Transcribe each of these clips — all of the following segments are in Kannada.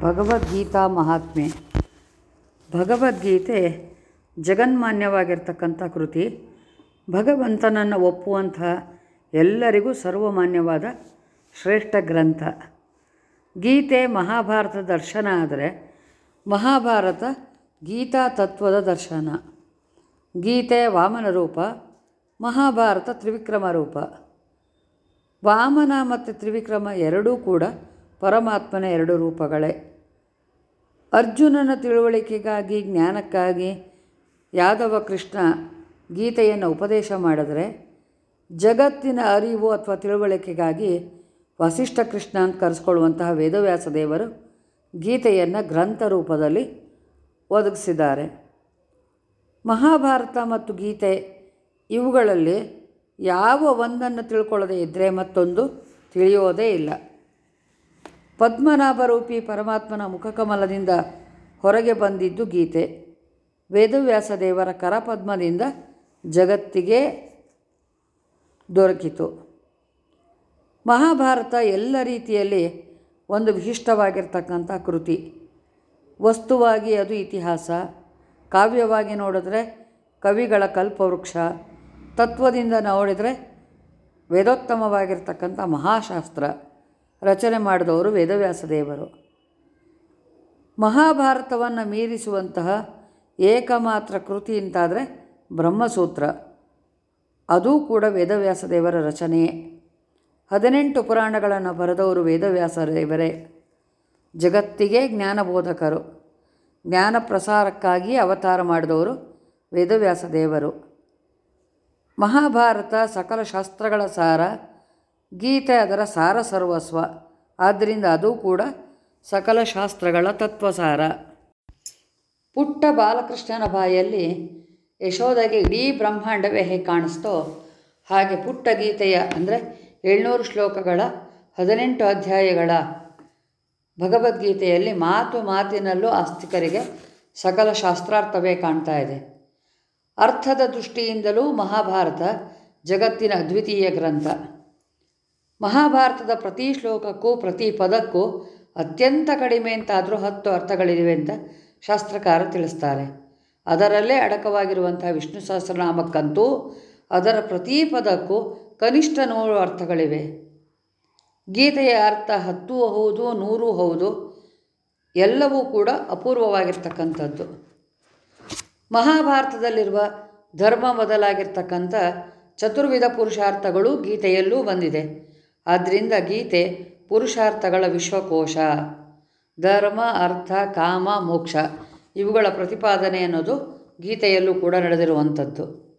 ಭಗವದ್ಗೀತಾ ಮಹಾತ್ಮೆ. ಭಗವದ್ಗೀತೆ ಜಗನ್ಮಾನ್ಯವಾಗಿರ್ತಕ್ಕಂಥ ಕೃತಿ. ಭಗವಂತನನ್ನು ಒಪ್ಪುವಂತಹ ಎಲ್ಲರಿಗೂ ಸರ್ವಮಾನ್ಯವಾದ ಶ್ರೇಷ್ಠ ಗ್ರಂಥ. ಗೀತೆ ಮಹಾಭಾರತ ದರ್ಶನ ಆದರೆ ಮಹಾಭಾರತ ಗೀತಾ ತತ್ವದ ದರ್ಶನ. ಗೀತೆ ವಾಮನ ರೂಪ, ಮಹಾಭಾರತ ತ್ರಿವಿಕ್ರಮ ರೂಪ. ವಾಮನ ಮತ್ತು ತ್ರಿವಿಕ್ರಮ ಎರಡೂ ಕೂಡ ಪರಮಾತ್ಮನ ಎರಡು ರೂಪಗಳೇ. ಅರ್ಜುನನ ತಿಳುವಳಿಕೆಗಾಗಿ, ಜ್ಞಾನಕ್ಕಾಗಿ ಯಾದವ ಕೃಷ್ಣ ಗೀತೆಯನ್ನು ಉಪದೇಶ ಮಾಡಿದರೆ, ಜಗತ್ತಿನ ಅರಿವು ಅಥವಾ ತಿಳುವಳಿಕೆಗಾಗಿ ವಸಿಷ್ಠ ಕೃಷ್ಣ ಅಂತ ಕರೆಸ್ಕೊಳ್ಳುವಂತಹ ವೇದವ್ಯಾಸ ದೇವರು ಗೀತೆಯನ್ನು ಗ್ರಂಥ ರೂಪದಲ್ಲಿ ಒದಗಿಸಿದ್ದಾರೆ. ಮಹಾಭಾರತ ಮತ್ತು ಗೀತೆ ಇವುಗಳಲ್ಲಿ ಯಾವ ಒಂದನ್ನು ತಿಳ್ಕೊಳ್ಳದೇ ಇದ್ದರೆ ಮತ್ತೊಂದು ತಿಳಿಯೋದೇ ಇಲ್ಲ. ಪದ್ಮನಾಭರೂಪಿ ಪರಮಾತ್ಮನ ಮುಖಕಮಲದಿಂದ ಹೊರಗೆ ಬಂದಿದ್ದು ಗೀತೆ. ವೇದವ್ಯಾಸ ದೇವರ ಕರಪದ್ಮದಿಂದ ಜಗತ್ತಿಗೆ ದೊರಕಿತು. ಮಹಾಭಾರತ ಎಲ್ಲ ರೀತಿಯಲ್ಲಿ ಒಂದು ವಿಶಿಷ್ಟವಾಗಿರ್ತಕ್ಕಂಥ ಕೃತಿ. ವಸ್ತುವಾಗಿ ಅದು ಇತಿಹಾಸ. ಕಾವ್ಯವಾಗಿ ನೋಡಿದ್ರೆ ಕವಿಗಳ ಕಲ್ಪವೃಕ್ಷ. ತತ್ವದಿಂದ ನೋಡಿದರೆ ವೇದೋತ್ತಮವಾಗಿರ್ತಕ್ಕಂಥ ಮಹಾಶಾಸ್ತ್ರ. ರಚನೆ ಮಾಡಿದವರು ವೇದವ್ಯಾಸ ದೇವರು. ಮಹಾಭಾರತವನ್ನು ಮೀರಿಸುವಂತಹ ಏಕಮಾತ್ರ ಕೃತಿ ಅಂತಾದರೆ ಬ್ರಹ್ಮಸೂತ್ರ. ಅದೂ ಕೂಡ ವೇದವ್ಯಾಸ ದೇವರ ರಚನೆಯೇ. ಹದಿನೆಂಟು ಪುರಾಣಗಳನ್ನು ಬರೆದವರು ವೇದವ್ಯಾಸ ದೇವರೇ. ಜಗತ್ತಿಗೆ ಜ್ಞಾನಬೋಧಕರು. ಜ್ಞಾನ ಪ್ರಸಾರಕ್ಕಾಗಿ ಅವತಾರ ಮಾಡಿದವರು ವೇದವ್ಯಾಸ ದೇವರು. ಮಹಾಭಾರತ ಸಕಲ ಶಾಸ್ತ್ರಗಳ ಸಾರ. ಗೀತೆ ಅದರ ಸಾರ ಸರ್ವಸ್ವ. ಆದ್ದರಿಂದ ಅದು ಕೂಡ ಸಕಲ ಶಾಸ್ತ್ರಗಳ ತತ್ವಸಾರ. ಪುಟ್ಟ ಬಾಲಕೃಷ್ಣನ ಬಾಯಲ್ಲಿ ಯಶೋದೆಗೆ ಇಡೀ ಬ್ರಹ್ಮಾಂಡವೇ ಹೇಗೆ ಕಾಣಿಸ್ತೋ ಹಾಗೆ ಪುಟ್ಟ ಗೀತೆಯ ಅಂದರೆ ಏಳ್ನೂರು ಶ್ಲೋಕಗಳ ಹದಿನೆಂಟು ಅಧ್ಯಾಯಗಳ ಭಗವದ್ಗೀತೆಯಲ್ಲಿ ಮಾತು ಮಾತಿನಲ್ಲೂ ಆಸ್ತಿಕರಿಗೆ ಸಕಲ ಶಾಸ್ತ್ರಾರ್ಥವೇ ಕಾಣ್ತಾ ಇದೆ. ಅರ್ಥದ ದೃಷ್ಟಿಯಿಂದಲೂ ಮಹಾಭಾರತ ಜಗತ್ತಿನ ಅದ್ವಿತೀಯ ಗ್ರಂಥ. ಮಹಾಭಾರತದ ಪ್ರತಿ ಶ್ಲೋಕಕ್ಕೂ, ಪ್ರತಿ ಪದಕ್ಕೂ ಅತ್ಯಂತ ಕಡಿಮೆ ಅಂತಾದರೂ ಹತ್ತು ಅರ್ಥಗಳಿವೆ ಅಂತ ಶಾಸ್ತ್ರಕಾರ ತಿಳಿಸ್ತಾರೆ. ಅದರಲ್ಲೇ ಅಡಕವಾಗಿರುವಂಥ ವಿಷ್ಣು ಸಹಸ್ರನಾಮಕ್ಕಂತೂ ಅದರ ಪ್ರತಿ ಪದಕ್ಕೂ ಕನಿಷ್ಠ ನೂರು ಅರ್ಥಗಳಿವೆ. ಗೀತೆಯ ಅರ್ಥ ಹತ್ತು ಹೌದು, ನೂರು ಹೌದು, ಎಲ್ಲವೂ ಕೂಡ ಅಪೂರ್ವವಾಗಿರ್ತಕ್ಕಂಥದ್ದು. ಮಹಾಭಾರತದಲ್ಲಿರುವ ಧರ್ಮ ಮೊದಲಾಗಿರ್ತಕ್ಕಂಥ ಚತುರ್ವಿಧ ಪುರುಷಾರ್ಥಗಳು ಗೀತೆಯಲ್ಲೂ ಬಂದಿದೆ. ಆದ್ದರಿಂದ ಗೀತೆ ಪುರುಷಾರ್ಥಗಳ ವಿಶ್ವಕೋಶ. ಧರ್ಮ, ಅರ್ಥ, ಕಾಮ, ಮೋಕ್ಷ ಇವುಗಳ ಪ್ರತಿಪಾದನೆ ಅನ್ನೋದು ಗೀತೆಯಲ್ಲೂ ಕೂಡ ನಡೆದಿರುವಂಥದ್ದು.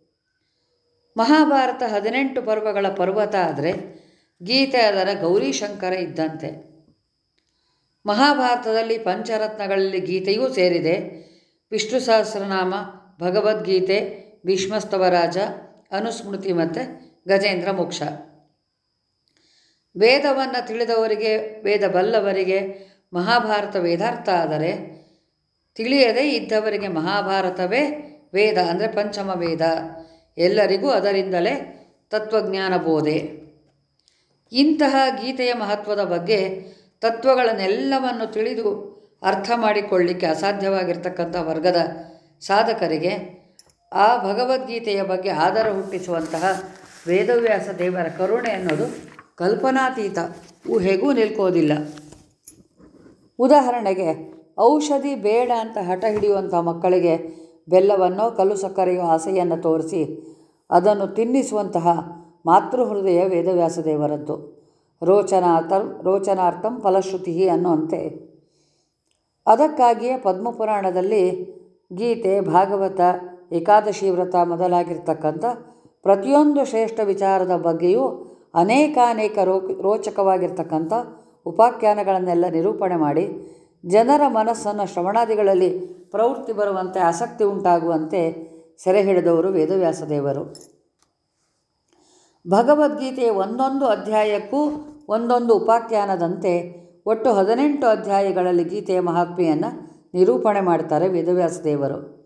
ಮಹಾಭಾರತ ಹದಿನೆಂಟು ಪರ್ವಗಳ ಪರ್ವತ ಆದರೆ ಗೀತೆ ಅದರ ಗೌರಿಶಂಕರ ಇದ್ದಂತೆ. ಮಹಾಭಾರತದಲ್ಲಿ ಪಂಚರತ್ನಗಳಲ್ಲಿ ಗೀತೆಯೂ ಸೇರಿದೆ. ವಿಷ್ಣು ಸಹಸ್ರನಾಮ, ಭಗವದ್ಗೀತೆ, ಭೀಷ್ಮಸ್ತವರಾಜ, ಅನುಸ್ಮೃತಿ ಮತ್ತು ಗಜೇಂದ್ರ ಮೋಕ್ಷ. ವೇದವನ್ನು ತಿಳಿದವರಿಗೆ ವೇದ ಬಲ್ಲವರಿಗೆ ಮಹಾಭಾರತ ವೇದಾರ್ಥ ಆದರೆ ತಿಳಿಯದೇ ಇದ್ದವರಿಗೆ ಮಹಾಭಾರತವೇ ವೇದ ಅಂದರೆ ಪಂಚಮ ವೇದ. ಎಲ್ಲರಿಗೂ ಅದರಿಂದಲೇ ತತ್ವಜ್ಞಾನ ಬೋಧೆ. ಇಂತಹ ಗೀತೆಯ ಮಹತ್ವದ ಬಗ್ಗೆ ತತ್ವಗಳನ್ನೆಲ್ಲವನ್ನು ತಿಳಿದು ಅರ್ಥ ಮಾಡಿಕೊಳ್ಳಿಕ್ಕೆ ಅಸಾಧ್ಯವಾಗಿರ್ತಕ್ಕಂಥ ವರ್ಗದ ಸಾಧಕರಿಗೆ ಆ ಭಗವದ್ಗೀತೆಯ ಬಗ್ಗೆ ಆಧಾರ ಹುಟ್ಟಿಸುವಂತಹ ವೇದವ್ಯಾಸ ದೇವರ ಕರುಣೆ ಅನ್ನೋದು ಕಲ್ಪನಾತೀತ. ಊಹೆಗೂ ನಿಲ್ಕೋದಿಲ್ಲ. ಉದಾಹರಣೆಗೆ, ಔಷಧಿ ಬೇಡ ಅಂತ ಹಠ ಹಿಡಿಯುವಂಥ ಮಕ್ಕಳಿಗೆ ಬೆಲ್ಲವನ್ನು ಕಲ್ಲು ಸಕ್ಕರೆಯೋ ಆಸೆಯನ್ನು ತೋರಿಸಿ ಅದನ್ನು ತಿನ್ನಿಸುವಂತಹ ಮಾತೃಹೃದಯ ವೇದವ್ಯಾಸದೇವರದ್ದು. ರೋಚನಾರ್ಥಂ ರೋಚನಾರ್ಥಂ ಫಲಶ್ರುತಿ ಅನ್ನುವಂತೆ. ಅದಕ್ಕಾಗಿಯೇ ಪದ್ಮಪುರಾಣದಲ್ಲಿ ಗೀತೆ, ಭಾಗವತ, ಏಕಾದಶಿ ವ್ರತ ಮೊದಲಾಗಿರ್ತಕ್ಕಂಥ ಪ್ರತಿಯೊಂದು ಶ್ರೇಷ್ಠ ವಿಚಾರದ ಬಗ್ಗೆಯೂ ಅನೇಕಾನೇಕ ರೋಚಕವಾಗಿರ್ತಕ್ಕಂಥ ಉಪಾಖ್ಯಾನಗಳನ್ನೆಲ್ಲ ನಿರೂಪಣೆ ಮಾಡಿ ಜನರ ಮನಸ್ಸನ್ನು ಶ್ರವಣಾದಿಗಳಲ್ಲಿ ಪ್ರವೃತ್ತಿ ಬರುವಂತೆ ಆಸಕ್ತಿ ಉಂಟಾಗುವಂತೆ ಸೆರೆ ಹಿಡಿದವರು ವೇದವ್ಯಾಸ ದೇವರು ಭಗವದ್ಗೀತೆಯ ಒಂದೊಂದು ಅಧ್ಯಾಯಕ್ಕೂ ಒಂದೊಂದು ಉಪಾಖ್ಯಾನದಂತೆ ಒಟ್ಟು ಹದಿನೆಂಟು ಅಧ್ಯಾಯಗಳಲ್ಲಿ ಗೀತೆಯ ಮಹಾತ್ಮೆಯನ್ನು ನಿರೂಪಣೆ ಮಾಡ್ತಾರೆ ವೇದವ್ಯಾಸ ದೇವರು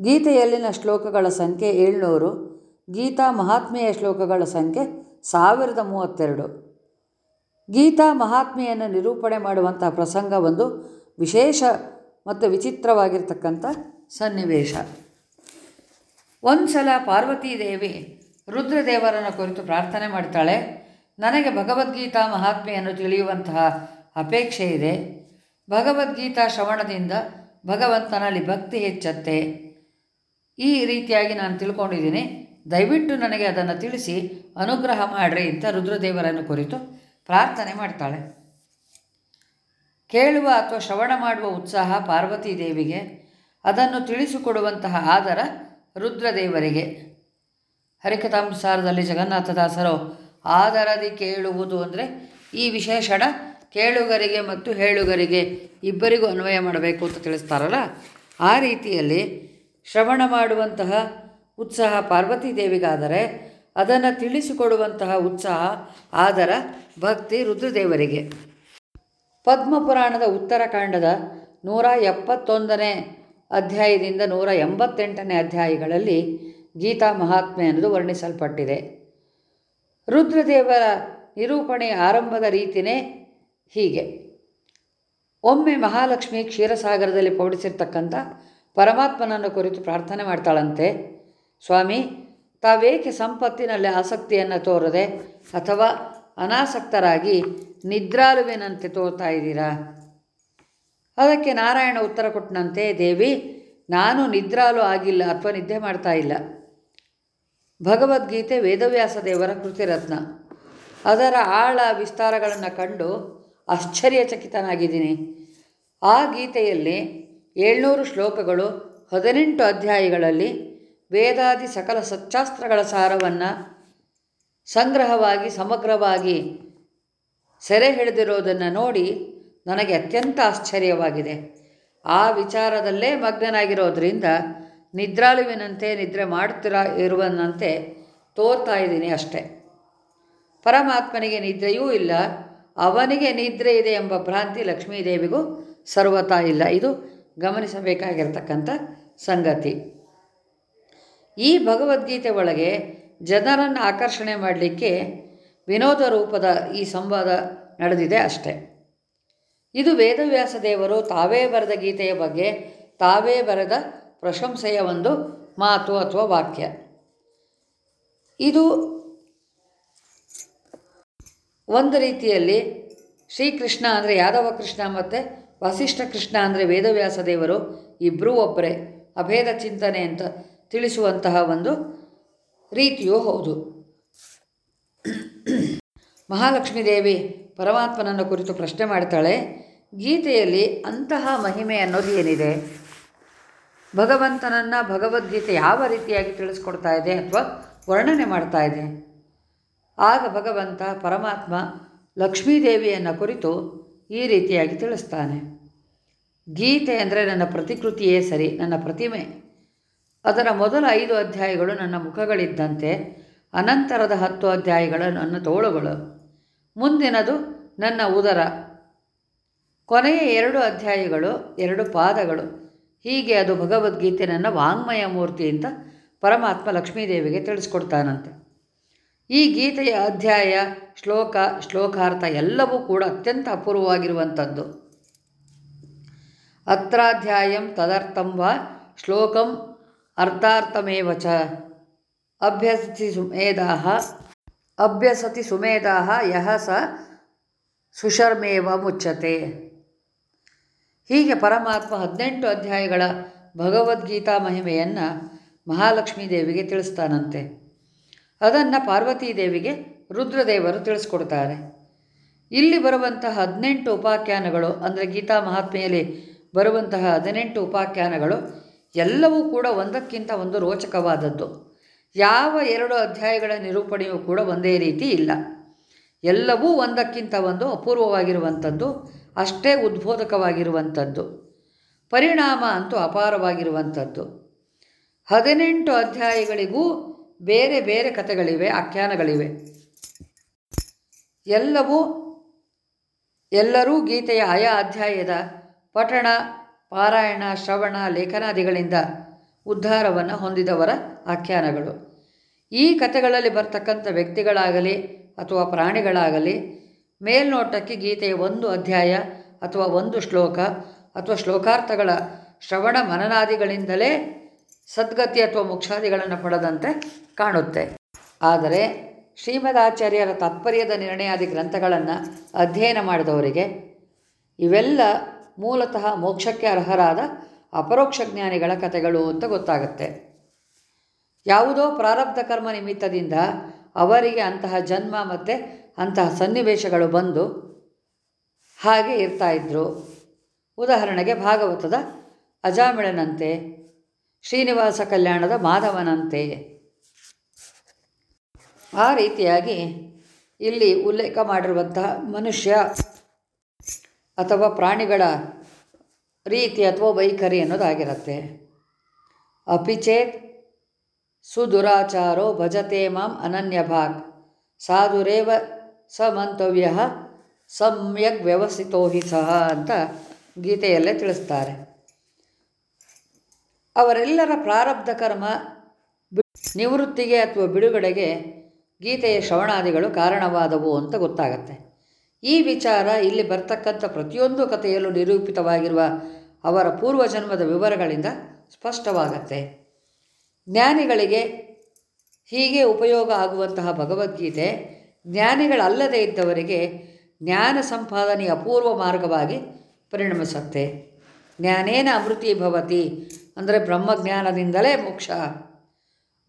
ಗೀತೆಯಲ್ಲಿನ ಶ್ಲೋಕಗಳ ಸಂಖ್ಯೆ ಏಳ್ನೂರು, ಗೀತಾ ಮಹಾತ್ಮೆಯ ಶ್ಲೋಕಗಳ ಸಂಖ್ಯೆ ಸಾವಿರದ ಮೂವತ್ತೆರಡು. ಗೀತಾ ಮಹಾತ್ಮೆಯನ್ನು ನಿರೂಪಣೆ ಮಾಡುವಂಥ ಪ್ರಸಂಗ ಒಂದು ವಿಶೇಷ ಮತ್ತು ವಿಚಿತ್ರವಾಗಿರ್ತಕ್ಕಂಥ ಸನ್ನಿವೇಶ. ಒಂದು ಸಲ ಪಾರ್ವತೀದೇವಿ ರುದ್ರದೇವರನ್ನು ಕುರಿತು ಪ್ರಾರ್ಥನೆ ಮಾಡ್ತಾಳೆ. ನನಗೆ ಭಗವದ್ಗೀತಾ ಮಹಾತ್ಮೆಯನ್ನು ತಿಳಿಯುವಂತಹ ಅಪೇಕ್ಷೆ ಇದೆ. ಭಗವದ್ಗೀತಾ ಶ್ರವಣದಿಂದ ಭಗವಂತನಲ್ಲಿ ಭಕ್ತಿ ಹೆಚ್ಚತ್ತೆ. ಈ ರೀತಿಯಾಗಿ ನಾನು ತಿಳ್ಕೊಂಡಿದ್ದೀನಿ. ದಯವಿಟ್ಟು ನನಗೆ ಅದನ್ನು ತಿಳಿಸಿ, ಅನುಗ್ರಹ ಮಾಡ್ರಿ ಅಂತ ರುದ್ರದೇವರನ್ನು ಕುರಿತು ಪ್ರಾರ್ಥನೆ ಮಾಡ್ತಾಳೆ. ಕೇಳುವ ಅಥವಾ ಶ್ರವಣ ಮಾಡುವ ಉತ್ಸಾಹ ಪಾರ್ವತಿ ದೇವಿಗೆ, ಅದನ್ನು ತಿಳಿಸಿಕೊಡುವಂತಹ ಆದರ ರುದ್ರದೇವರಿಗೆ. ಹರಿಕಥಾಂಸಾರದಲ್ಲಿ ಜಗನ್ನಾಥದಾಸರು ಆದರದಿ ಕೇಳುವುದು ಅಂದರೆ ಈ ವಿಶೇಷಣ ಕೇಳುಗರಿಗೆ ಮತ್ತು ಹೇಳುಗರಿಗೆ ಇಬ್ಬರಿಗೂ ಅನ್ವಯ ಮಾಡಬೇಕು ಅಂತ ತಿಳಿಸ್ತಾರಲ್ಲ? ಆ ರೀತಿಯಲ್ಲಿ ಶ್ರವಣ ಮಾಡುವಂತಹ ಉತ್ಸಾಹ ಪಾರ್ವತಿ ದೇವಿಗಾದರೆ ಅದನ್ನು ತಿಳಿಸಿಕೊಡುವಂತಹ ಉತ್ಸಾಹ, ಆದರ, ಭಕ್ತಿ ರುದ್ರದೇವರಿಗೆ. ಪದ್ಮಪುರಾಣದ ಉತ್ತರಕಾಂಡದ ನೂರ ಎಪ್ಪತ್ತೊಂದನೇ ಅಧ್ಯಾಯದಿಂದ ನೂರ ಎಂಬತ್ತೆಂಟನೇ ಅಧ್ಯಾಯಗಳಲ್ಲಿ ಗೀತಾ ಮಹಾತ್ಮೆ ಎಂದು ವರ್ಣಿಸಲ್ಪಟ್ಟಿದೆ. ರುದ್ರದೇವರ ನಿರೂಪಣೆಯ ಆರಂಭದ ರೀತಿಯೇ ಹೀಗೆ. ಒಮ್ಮೆ ಮಹಾಲಕ್ಷ್ಮಿ ಕ್ಷೀರಸಾಗರದಲ್ಲಿ ಪೌಡಿಸಿರ್ತಕ್ಕಂಥ ಪರಮಾತ್ಮನನ್ನು ಕುರಿತು ಪ್ರಾರ್ಥನೆ ಮಾಡ್ತಾಳಂತೆ. ಸ್ವಾಮಿ, ತಾವೇಕೆ ಸಂಪತ್ತಿನಲ್ಲಿ ಆಸಕ್ತಿಯನ್ನು ತೋರದೆ ಅಥವಾ ಅನಾಸಕ್ತರಾಗಿ ನಿದ್ರಾಲುವಿನಂತೆ ತೋರ್ತಾ ಇದ್ದೀರಾ? ಅದಕ್ಕೆ ನಾರಾಯಣ ಉತ್ತರ ಕೊಟ್ಟನಂತೆ ದೇವಿ, ನಾನು ನಿದ್ರಾಲು ಆಗಿಲ್ಲ, ಅಥವಾ ನಿದ್ದೆ ಮಾಡ್ತಾ ಇಲ್ಲ. ಭಗವದ್ಗೀತೆ ವೇದವ್ಯಾಸ ದೇವರ ಕೃತಿರತ್ನ. ಅದರ ಆಳ ವಿಸ್ತಾರಗಳನ್ನು ಕಂಡು ಆಶ್ಚರ್ಯಚಕಿತನಾಗಿದ್ದೀನಿ. ಆ ಗೀತೆಯಲ್ಲಿ ಏಳ್ನೂರು ಶ್ಲೋಕಗಳು ಹದಿನೆಂಟು ಅಧ್ಯಾಯಗಳಲ್ಲಿ ವೇದಾದಿ ಸಕಲ ಸಚ್ಚಾಸ್ತ್ರಗಳ ಸಾರವನ್ನು ಸಂಗ್ರಹವಾಗಿ, ಸಮಗ್ರವಾಗಿ ಸೆರೆ ಹಿಡಿದಿರೋದನ್ನು ನೋಡಿ ನನಗೆ ಅತ್ಯಂತ ಆಶ್ಚರ್ಯವಾಗಿದೆ. ಆ ವಿಚಾರದಲ್ಲೇ ಮಗ್ನನಾಗಿರೋದ್ರಿಂದ ನಿದ್ರಾಳುವಿನಂತೆ ನಿದ್ರೆ ಮಾಡುತ್ತಿರ ಇರುವನಂತೆ ತೋರ್ತಾ ಇದ್ದೀನಿ ಅಷ್ಟೆ. ಪರಮಾತ್ಮನಿಗೆ ನಿದ್ರೆಯೂ ಇಲ್ಲ, ಅವನಿಗೆ ನಿದ್ರೆ ಇದೆ ಎಂಬ ಭ್ರಾಂತಿ ಲಕ್ಷ್ಮೀದೇವಿಗೂ ಸರ್ವತಾ ಇಲ್ಲ. ಇದು ಗಮನಿಸಬೇಕಾಗಿರ್ತಕ್ಕಂಥ ಸಂಗತಿ. ಈ ಭಗವದ್ಗೀತೆ ಒಳಗೆ ಜನರನ್ನು ಆಕರ್ಷಣೆ ಮಾಡಲಿಕ್ಕೆ ವಿನೋದ ರೂಪದ ಈ ಸಂವಾದ ನಡೆದಿದೆ ಅಷ್ಟೆ. ಇದು ವೇದವ್ಯಾಸ ದೇವರು ತಾವೇ ಬರೆದ ಗೀತೆಯ ಬಗ್ಗೆ ತಾವೇ ಬರೆದ ಪ್ರಶಂಸೆಯ ಒಂದು ಮಾತು ಅಥವಾ ವಾಕ್ಯ. ಇದು ಒಂದು ರೀತಿಯಲ್ಲಿ ಶ್ರೀಕೃಷ್ಣ ಅಂದರೆ ಯಾದವ ಕೃಷ್ಣ ಮತ್ತು ವಸಿಷ್ಠ ಕೃಷ್ಣ ಅಂದರೆ ವೇದವ್ಯಾಸ ದೇವರು ಇಬ್ಬರೂ ಒಬ್ಬರೇ ಅಭೇದ ಚಿಂತನೆ ಅಂತ ತಿಳಿಸುವಂತಹ ಒಂದು ರೀತಿಯೂ ಹೌದು. ಮಹಾಲಕ್ಷ್ಮೀ ದೇವಿ ಪರಮಾತ್ಮನನ್ನು ಕುರಿತು ಪ್ರಶ್ನೆ ಮಾಡ್ತಾಳೆ, ಗೀತೆಯಲ್ಲಿ ಅಂತಹ ಮಹಿಮೆ ಅನ್ನೋದು ಏನಿದೆ? ಭಗವಂತನನ್ನು ಭಗವದ್ಗೀತೆ ಯಾವ ರೀತಿಯಾಗಿ ತಿಳಿಸ್ಕೊಡ್ತಾ ಇದೆ ಅಥವಾ ವರ್ಣನೆ ಮಾಡ್ತಾ ಇದೆ? ಆಗ ಭಗವಂತ ಪರಮಾತ್ಮ ಲಕ್ಷ್ಮೀದೇವಿಯನ್ನು ಕುರಿತು ಈ ರೀತಿಯಾಗಿ ತಿಳಿಸ್ತಾನೆ. ಗೀತೆ ಅಂದರೆ ನನ್ನ ಪ್ರತಿಕೃತಿಯೇ ಸರಿ, ನನ್ನ ಪ್ರತಿಮೆ. ಅದರ ಮೊದಲ ಐದು ಅಧ್ಯಾಯಗಳು ನನ್ನ ಮುಖಗಳಿದ್ದಂತೆ, ಅನಂತರದ ಹತ್ತು ಅಧ್ಯಾಯಗಳು ನನ್ನ ತೋಳುಗಳು. ಮುಂದಿನದು ನನ್ನ ಉದರ. ಕೊನೆಯ ಎರಡು ಅಧ್ಯಾಯಗಳು ಎರಡು ಪಾದಗಳು. ಹೀಗೆ ಅದು ಭಗವದ್ಗೀತೆ ನನ್ನ ವಾಂಗ್ಮಯ ಮೂರ್ತಿ ಅಂತ ಪರಮಾತ್ಮ ಲಕ್ಷ್ಮೀದೇವಿಗೆ ತಿಳಿಸ್ಕೊಡ್ತಾನಂತೆ. ಈ ಗೀತೆಯ ಅಧ್ಯಾಯ, ಶ್ಲೋಕ, ಶ್ಲೋಕಾರ್ಥ ಎಲ್ಲವೂ ಕೂಡ ಅತ್ಯಂತ ಅಪೂರ್ವವಾಗಿರುವಂಥದ್ದು. ಅತ್ರಾಧ್ಯಾಯಂ ತದರ್ಥಂ ವಾ ಶ್ಲೋಕಂ ಅರ್ಥಾರ್ಥಮೇವ ಚ ಅಭ್ಯಸತಿ ಸುಮೇಧಾ ಅಭ್ಯಸತಿ ಸುಮೇಧ ಯಹ ಸ ಸುಶರ್ಮೇವ ಮುಚ್ಚತೆ ಹೀಗೆ ಪರಮಾತ್ಮ ಹದಿನೆಂಟು ಅಧ್ಯಾಯಗಳ ಭಗವದ್ಗೀತಾ ಮಹಿಮೆಯನ್ನು ಮಹಾಲಕ್ಷ್ಮೀ ದೇವಿಗೆ ತಿಳಿಸ್ತಾನಂತೆ. ಅದನ್ನು ಪಾರ್ವತೀದೇವಿಗೆ ರುದ್ರದೇವರು ತಿಳಿಸ್ಕೊಡ್ತಾರೆ. ಇಲ್ಲಿ ಬರುವಂತಹ ಹದಿನೆಂಟು ಉಪಾಖ್ಯಾನಗಳು, ಅಂದರೆ ಗೀತಾ ಮಹಾತ್ಮೆಯಲ್ಲಿ ಬರುವಂತಹ ಹದಿನೆಂಟು ಉಪಾಖ್ಯಾನಗಳು ಎಲ್ಲವೂ ಕೂಡ ಒಂದಕ್ಕಿಂತ ಒಂದು ರೋಚಕವಾದದ್ದು. ಯಾವ ಎರಡು ಅಧ್ಯಾಯಗಳ ನಿರೂಪಣೆಯೂ ಕೂಡ ಒಂದೇ ರೀತಿ ಇಲ್ಲ. ಎಲ್ಲವೂ ಒಂದಕ್ಕಿಂತ ಒಂದು ಅಪೂರ್ವವಾಗಿರುವಂಥದ್ದು, ಅಷ್ಟೇ ಉದ್ಬೋಧಕವಾಗಿರುವಂಥದ್ದು. ಪರಿಣಾಮ ಅಂತೂ ಅಪಾರವಾಗಿರುವಂಥದ್ದು. ಹದಿನೆಂಟು ಅಧ್ಯಾಯಗಳಿಗೂ ಬೇರೆ ಬೇರೆ ಕಥೆಗಳಿವೆ, ಆಖ್ಯಾನಗಳಿವೆ. ಎಲ್ಲವೂ, ಎಲ್ಲರೂ ಗೀತೆಯ ಆಯಾ ಅಧ್ಯಾಯದ ಪಠಣ ಪಾರಾಯಣ, ಶ್ರವಣ, ಲೇಖನಾದಿಗಳಿಂದ ಉದ್ಧಾರವನ್ನು ಹೊಂದಿದವರ ಆಖ್ಯಾನಗಳು. ಈ ಕಥೆಗಳಲ್ಲಿ ಬರ್ತಕ್ಕಂಥ ವ್ಯಕ್ತಿಗಳಾಗಲಿ ಅಥವಾ ಪ್ರಾಣಿಗಳಾಗಲಿ, ಮೇಲ್ನೋಟಕ್ಕೆ ಗೀತೆಯ ಒಂದು ಅಧ್ಯಾಯ ಅಥವಾ ಒಂದು ಶ್ಲೋಕ ಅಥವಾ ಶ್ಲೋಕಾರ್ಥಗಳ ಶ್ರವಣ ಮನನಾದಿಗಳಿಂದಲೇ ಸದ್ಗತಿ ಅಥವಾ ಮುಕ್ಷಾದಿಗಳನ್ನು ಪಡೆದಂತೆ ಕಾಣುತ್ತೆ. ಆದರೆ ಶ್ರೀಮದಾಚಾರ್ಯರ ತಾತ್ಪರ್ಯದ ನಿರ್ಣಯಾದಿ ಗ್ರಂಥಗಳನ್ನು ಅಧ್ಯಯನ ಮಾಡಿದವರಿಗೆ ಇವೆಲ್ಲ ಮೂಲತಃ ಮೋಕ್ಷಕ್ಕೆ ಅರ್ಹರಾದ ಅಪರೋಕ್ಷ ಜ್ಞಾನಿಗಳ ಕಥೆಗಳು ಅಂತ ಗೊತ್ತಾಗುತ್ತೆ. ಯಾವುದೋ ಪ್ರಾರಬ್ಧ ಕರ್ಮ ನಿಮಿತ್ತದಿಂದ ಅವರಿಗೆ ಅಂತಹ ಜನ್ಮ ಮತ್ತು ಅಂತಹ ಸನ್ನಿವೇಶಗಳು ಬಂದು ಹಾಗೆ ಇರ್ತಾ ಇದ್ದರು ಉದಾಹರಣೆಗೆ ಭಾಗವತದ ಅಜಾಮಿಳನಂತೆ, ಶ್ರೀನಿವಾಸ ಕಲ್ಯಾಣದ ಮಾಧವನಂತೆ. ಆ ರೀತಿಯಾಗಿ ಇಲ್ಲಿ ಉಲ್ಲೇಖ ಮಾಡಿರುವಂತಹ ಮನುಷ್ಯ ಅಥವಾ ಪ್ರಾಣಿಗಳ ರೀತಿ ಅಥವಾ ವೈಖರಿ ಅನ್ನೋದಾಗಿರುತ್ತೆ. ಅಪಿಚೇತ್ ಸುದುರಾಚಾರೋ ಭಜತೆ ಮಾಂ ಅನನ್ಯಭಾಗ್ ಸಾಧುರೇವ ಸಮಂತವ್ಯ ಸಮ್ಯಕ್ ವ್ಯವಸ್ಥಿತೋ ಹಿ ಸಹ ಅಂತ ಗೀತೆಯಲ್ಲೇ ತಿಳಿಸ್ತಾರೆ. ಅವರೆಲ್ಲರ ಪ್ರಾರಬ್ಧ ಕರ್ಮ ನಿವೃತ್ತಿಗೆ ಅಥವಾ ಬಿಡುಗಡೆಗೆ ಗೀತೆಯ ಶ್ರವಣಾದಿಗಳು ಕಾರಣವಾದವು ಅಂತ ಗೊತ್ತಾಗತ್ತೆ. ಈ ವಿಚಾರ ಇಲ್ಲಿ ಬರ್ತಕ್ಕಂಥ ಪ್ರತಿಯೊಂದು ಕಥೆಯಲ್ಲೂ ನಿರೂಪಿತವಾಗಿರುವ ಅವರ ಪೂರ್ವಜನ್ಮದ ವಿವರಗಳಿಂದ ಸ್ಪಷ್ಟವಾಗತ್ತೆ. ಜ್ಞಾನಿಗಳಿಗೆ ಹೀಗೆ ಉಪಯೋಗ ಆಗುವಂತಹ ಭಗವದ್ಗೀತೆ ಜ್ಞಾನಿಗಳಲ್ಲದೇ ಇದ್ದವರಿಗೆ ಜ್ಞಾನ ಸಂಪಾದನೆಯ ಅಪೂರ್ವ ಮಾರ್ಗವಾಗಿ ಪರಿಣಮಿಸುತ್ತೆ. ಜ್ಞಾನೇನ ಅಮೃತಿ ಭವತಿ ಅಂದರೆ ಬ್ರಹ್ಮಜ್ಞಾನದಿಂದಲೇ ಮೋಕ್ಷ.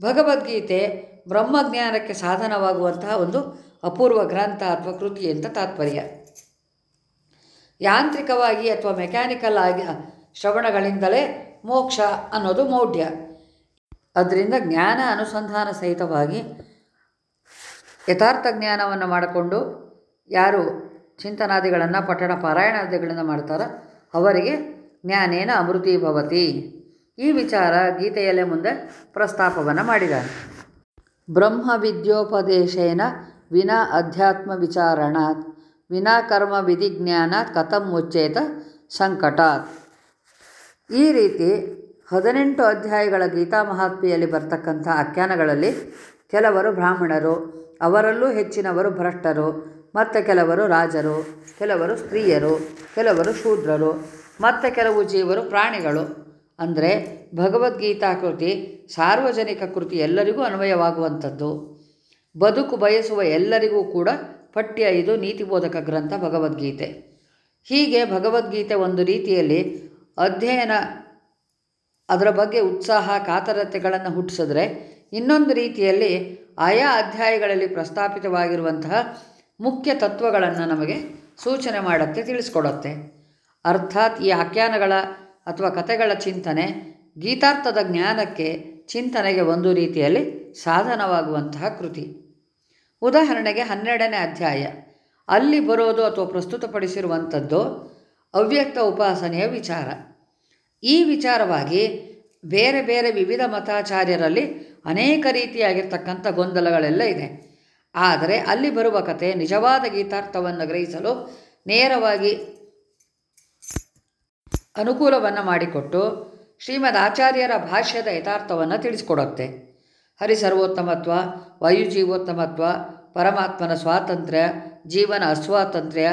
ಭಗವದ್ಗೀತೆ ಬ್ರಹ್ಮಜ್ಞಾನಕ್ಕೆ ಸಾಧನವಾಗುವಂತಹ ಒಂದು ಅಪೂರ್ವ ಗ್ರಂಥ ಅಥವಾ ಕೃತಿ ಅಂತ ತಾತ್ಪರ್ಯ. ಯಾಂತ್ರಿಕವಾಗಿ ಅಥವಾ ಮೆಕ್ಯಾನಿಕಲ್ ಆಗಿ ಶ್ರವಣಗಳಿಂದಲೇ ಮೋಕ್ಷ ಅನ್ನೋದು ಮೌಢ್ಯ. ಅದರಿಂದ ಜ್ಞಾನ ಅನುಸಂಧಾನ ಸಹಿತವಾಗಿ ಯಥಾರ್ಥ ಜ್ಞಾನವನ್ನು ಮಾಡಿಕೊಂಡು ಯಾರು ಚಿಂತನಾದಿಗಳನ್ನು, ಪಠಣ ಪಾರಾಯಣಾದಿಗಳನ್ನು ಮಾಡ್ತಾರೋ ಅವರಿಗೆ ಜ್ಞಾನೇನ ಅಮೃತಿ ಭವತಿ. ಈ ವಿಚಾರ ಗೀತೆಯಲ್ಲೇ ಮುಂದೆ ಪ್ರಸ್ತಾಪವನ್ನು ಮಾಡಿದ್ದಾರೆ. ಬ್ರಹ್ಮ ವಿದ್ಯೋಪದೇಶೇನ ವಿನಾ ಅಧ್ಯಾತ್ಮ ವಿಚಾರಣಾತ್, ವಿನಾ ಕರ್ಮ ವಿಧಿಜ್ಞಾನಾತ್, ಕಥಂ ಮುಚ್ಚೇತ ಸಂಕಟಾತ್. ಈ ರೀತಿ ಹದಿನೆಂಟು ಅಧ್ಯಾಯಗಳ ಗೀತಾ ಮಹಾತ್ಮೆಯಲ್ಲಿ ಬರ್ತಕ್ಕಂಥ ಆಖ್ಯಾನಗಳಲ್ಲಿ ಕೆಲವರು ಬ್ರಾಹ್ಮಣರು, ಅವರಲ್ಲೂ ಹೆಚ್ಚಿನವರು ಭ್ರಷ್ಟರು, ಮತ್ತು ಕೆಲವರು ರಾಜರು, ಕೆಲವರು ಸ್ತ್ರೀಯರು, ಕೆಲವರು ಶೂದ್ರರು, ಮತ್ತು ಕೆಲವು ಜೀವರು ಪ್ರಾಣಿಗಳು. ಅಂದರೆ ಭಗವದ್ಗೀತಾ ಕೃತಿ ಸಾರ್ವಜನಿಕ ಕೃತಿ ಎಲ್ಲರಿಗೂ ಅನ್ವಯವಾಗುವಂಥದ್ದು. ಬದುಕು ಬಯಸುವ ಎಲ್ಲರಿಗೂ ಕೂಡ ಪಠ್ಯ ಇದು ನೀತಿಬೋಧಕ ಗ್ರಂಥ ಭಗವದ್ಗೀತೆ. ಹೀಗೆ ಭಗವದ್ಗೀತೆ ಒಂದು ರೀತಿಯಲ್ಲಿ ಅಧ್ಯಯನ ಅದರ ಬಗ್ಗೆ ಉತ್ಸಾಹ, ಕಾತರತೆಗಳನ್ನು ಹುಟ್ಟಿಸಿದ್ರೆ ಇನ್ನೊಂದು ರೀತಿಯಲ್ಲಿ ಆಯಾ ಅಧ್ಯಾಯಗಳಲ್ಲಿ ಪ್ರಸ್ತಾಪಿತವಾಗಿರುವಂತಹ ಮುಖ್ಯ ತತ್ವಗಳನ್ನು ನಮಗೆ ಸೂಚನೆ ಮಾಡುತ್ತೆ, ತಿಳಿಸ್ಕೊಡುತ್ತೆ. ಅರ್ಥಾತ್ ಈ ಆಖ್ಯಾನಗಳ ಅಥವಾ ಕಥೆಗಳ ಚಿಂತನೆ ಗೀತಾರ್ಥದ ಜ್ಞಾನಕ್ಕೆ ಚಿಂತನೆಗೆ ಒಂದು ರೀತಿಯಲ್ಲಿ ಸಾಧನವಾಗುವಂತಹ ಕೃತಿ. ಉದಾಹರಣೆಗೆ ಹನ್ನೆರಡನೇ ಅಧ್ಯಾಯ. ಅಲ್ಲಿ ಬರೋದು ಅಥವಾ ಪ್ರಸ್ತುತಪಡಿಸಿರುವಂಥದ್ದು ಅವ್ಯಕ್ತ ಉಪಾಸನೆಯ ವಿಚಾರ. ಈ ವಿಚಾರವಾಗಿ ಬೇರೆ ಬೇರೆ ವಿವಿಧ ಮತಾಚಾರ್ಯರಲ್ಲಿ ಅನೇಕ ರೀತಿಯಾಗಿರ್ತಕ್ಕಂಥ ಗೊಂದಲಗಳೆಲ್ಲ ಇದೆ. ಆದರೆ ಅಲ್ಲಿ ಬರುವ ಕತೆ ನಿಜವಾದ ಗೀತಾರ್ಥವನ್ನು ಗ್ರಹಿಸಲು ನೇರವಾಗಿ ಅನುಕೂಲವನ್ನು ಮಾಡಿಕೊಟ್ಟು ಶ್ರೀಮದ್ ಆಚಾರ್ಯರ ಭಾಷ್ಯದ ಯಥಾರ್ಥವನ್ನು ತಿಳಿಸ್ಕೊಡುತ್ತೆ. ಹರಿಸರ್ವೋತ್ತಮತ್ವ, ವಾಯುಜೀವೋತ್ತಮತ್ವ, ಪರಮಾತ್ಮನ ಸ್ವಾತಂತ್ರ್ಯ, ಜೀವನ ಅಸ್ವಾತಂತ್ರ್ಯ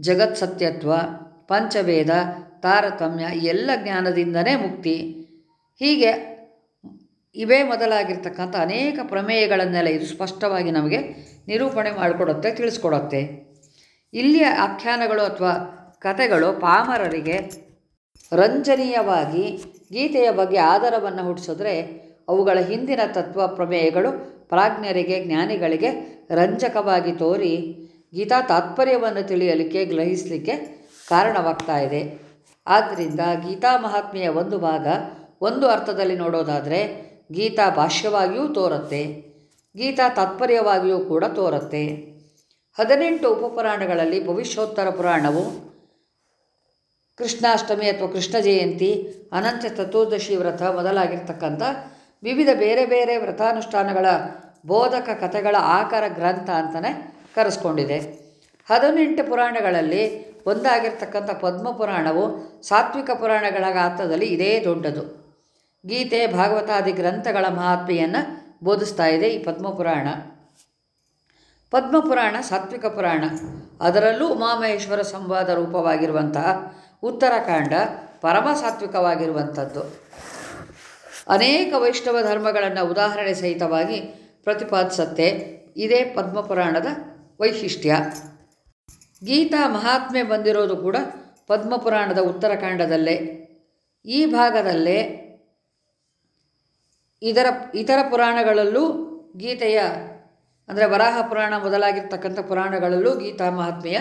ಜಗತ್ಸತ್ಯತ್ವ ಪಂಚವೇದ, ತಾರತಮ್ಯ ಎಲ್ಲ ಜ್ಞಾನದಿಂದನೇ ಮುಕ್ತಿ. ಹೀಗೆ ಇವೇ ಮೊದಲಾಗಿರ್ತಕ್ಕಂಥ ಅನೇಕ ಪ್ರಮೇಯಗಳನ್ನೆಲ್ಲ ಇದು ಸ್ಪಷ್ಟವಾಗಿ ನಮಗೆ ನಿರೂಪಣೆ ಮಾಡಿಕೊಡುತ್ತೆ, ತಿಳಿಸ್ಕೊಡುತ್ತೆ. ಇಲ್ಲಿಯ ಆಖ್ಯಾನಗಳು ಅಥವಾ ಕಥೆಗಳು ಪಾಮರರಿಗೆ ರಂಜನೀಯವಾಗಿ ಗೀತೆಯ ಬಗ್ಗೆ ಆಧಾರವನ್ನು ಹುಟ್ಟಿಸಿದ್ರೆ ಅವುಗಳ ಹಿಂದಿನ ತತ್ವ ಪ್ರಮೇಯಗಳು ಪ್ರಾಜ್ಞರಿಗೆ, ಜ್ಞಾನಿಗಳಿಗೆ ರಂಜಕವಾಗಿ ತೋರಿ ಗೀತಾ ತಾತ್ಪರ್ಯವನ್ನು ತಿಳಿಯಲಿಕ್ಕೆ ಗ್ರಹಿಸಲಿಕ್ಕೆ ಕಾರಣವಾಗ್ತಾ ಇದೆ. ಆದ್ದರಿಂದ ಗೀತಾ ಮಹಾತ್ಮೆಯ ಒಂದು ಭಾಗ ಒಂದು ಅರ್ಥದಲ್ಲಿ ನೋಡೋದಾದರೆ ಗೀತಾ ಭಾಷ್ಯವಾಗಿಯೂ ತೋರುತ್ತೆ, ಗೀತಾ ತಾತ್ಪರ್ಯವಾಗಿಯೂ ಕೂಡ ತೋರುತ್ತೆ. ಹದಿನೆಂಟು ಉಪಪುರಾಣಗಳಲ್ಲಿ ಭವಿಷ್ಯೋತ್ತರ ಪುರಾಣವು ಕೃಷ್ಣಾಷ್ಟಮಿ ಅಥವಾ ಕೃಷ್ಣ ಜಯಂತಿ ಅನಂತ ಚತುರ್ದಶಿ ವ್ರತ ಮೊದಲಾಗಿರ್ತಕ್ಕಂಥ ವಿವಿಧ ಬೇರೆ ಬೇರೆ ವ್ರತಾನುಷ್ಠಾನಗಳ ಬೋಧಕ ಕಥೆಗಳ ಆಕಾರ ಗ್ರಂಥ ಅಂತಲೇ ಕರೆಸ್ಕೊಂಡಿದೆ. ಹದಿನೆಂಟು ಪುರಾಣಗಳಲ್ಲಿ ಒಂದಾಗಿರ್ತಕ್ಕಂಥ ಪದ್ಮಪುರಾಣವು ಸಾತ್ವಿಕ ಪುರಾಣಗಳ ಗಾತ್ರದಲ್ಲಿ ಇದೇ ದೊಡ್ಡದು. ಗೀತೆ, ಭಾಗವತಾದಿ ಗ್ರಂಥಗಳ ಮಹಾತ್ಮೆಯನ್ನು ಬೋಧಿಸ್ತಾ ಇದೆ ಈ ಪದ್ಮಪುರಾಣ. ಪದ್ಮಪುರಾಣ ಸಾತ್ವಿಕ ಪುರಾಣ. ಅದರಲ್ಲೂ ಉಮಾಮಹೇಶ್ವರ ಸಂವಾದ ರೂಪವಾಗಿರುವಂತಹ ಉತ್ತರಕಾಂಡ ಪರಮ ಸಾತ್ವಿಕವಾಗಿರುವಂಥದ್ದು ಅನೇಕ ವೈಷ್ಣವ ಧರ್ಮಗಳನ್ನು ಉದಾಹರಣೆ ಸಹಿತವಾಗಿ ಪ್ರತಿಪಾದಿಸುತ್ತೆ. ಇದೇ ಪದ್ಮಪುರಾಣದ ವೈಶಿಷ್ಟ್ಯ. ಗೀತಾ ಮಹಾತ್ಮೆ ಬಂದಿರೋದು ಕೂಡ ಪದ್ಮಪುರಾಣದ ಉತ್ತರಕಾಂಡದಲ್ಲೇ. ಈ ಭಾಗದಲ್ಲೇ ಇದರ, ಇತರ ಪುರಾಣಗಳಲ್ಲೂ ಗೀತೆಯ, ಅಂದರೆ ವರಾಹ ಪುರಾಣ ಮೊದಲಾಗಿರ್ತಕ್ಕಂಥ ಪುರಾಣಗಳಲ್ಲೂ ಗೀತಾ ಮಹಾತ್ಮೆಯ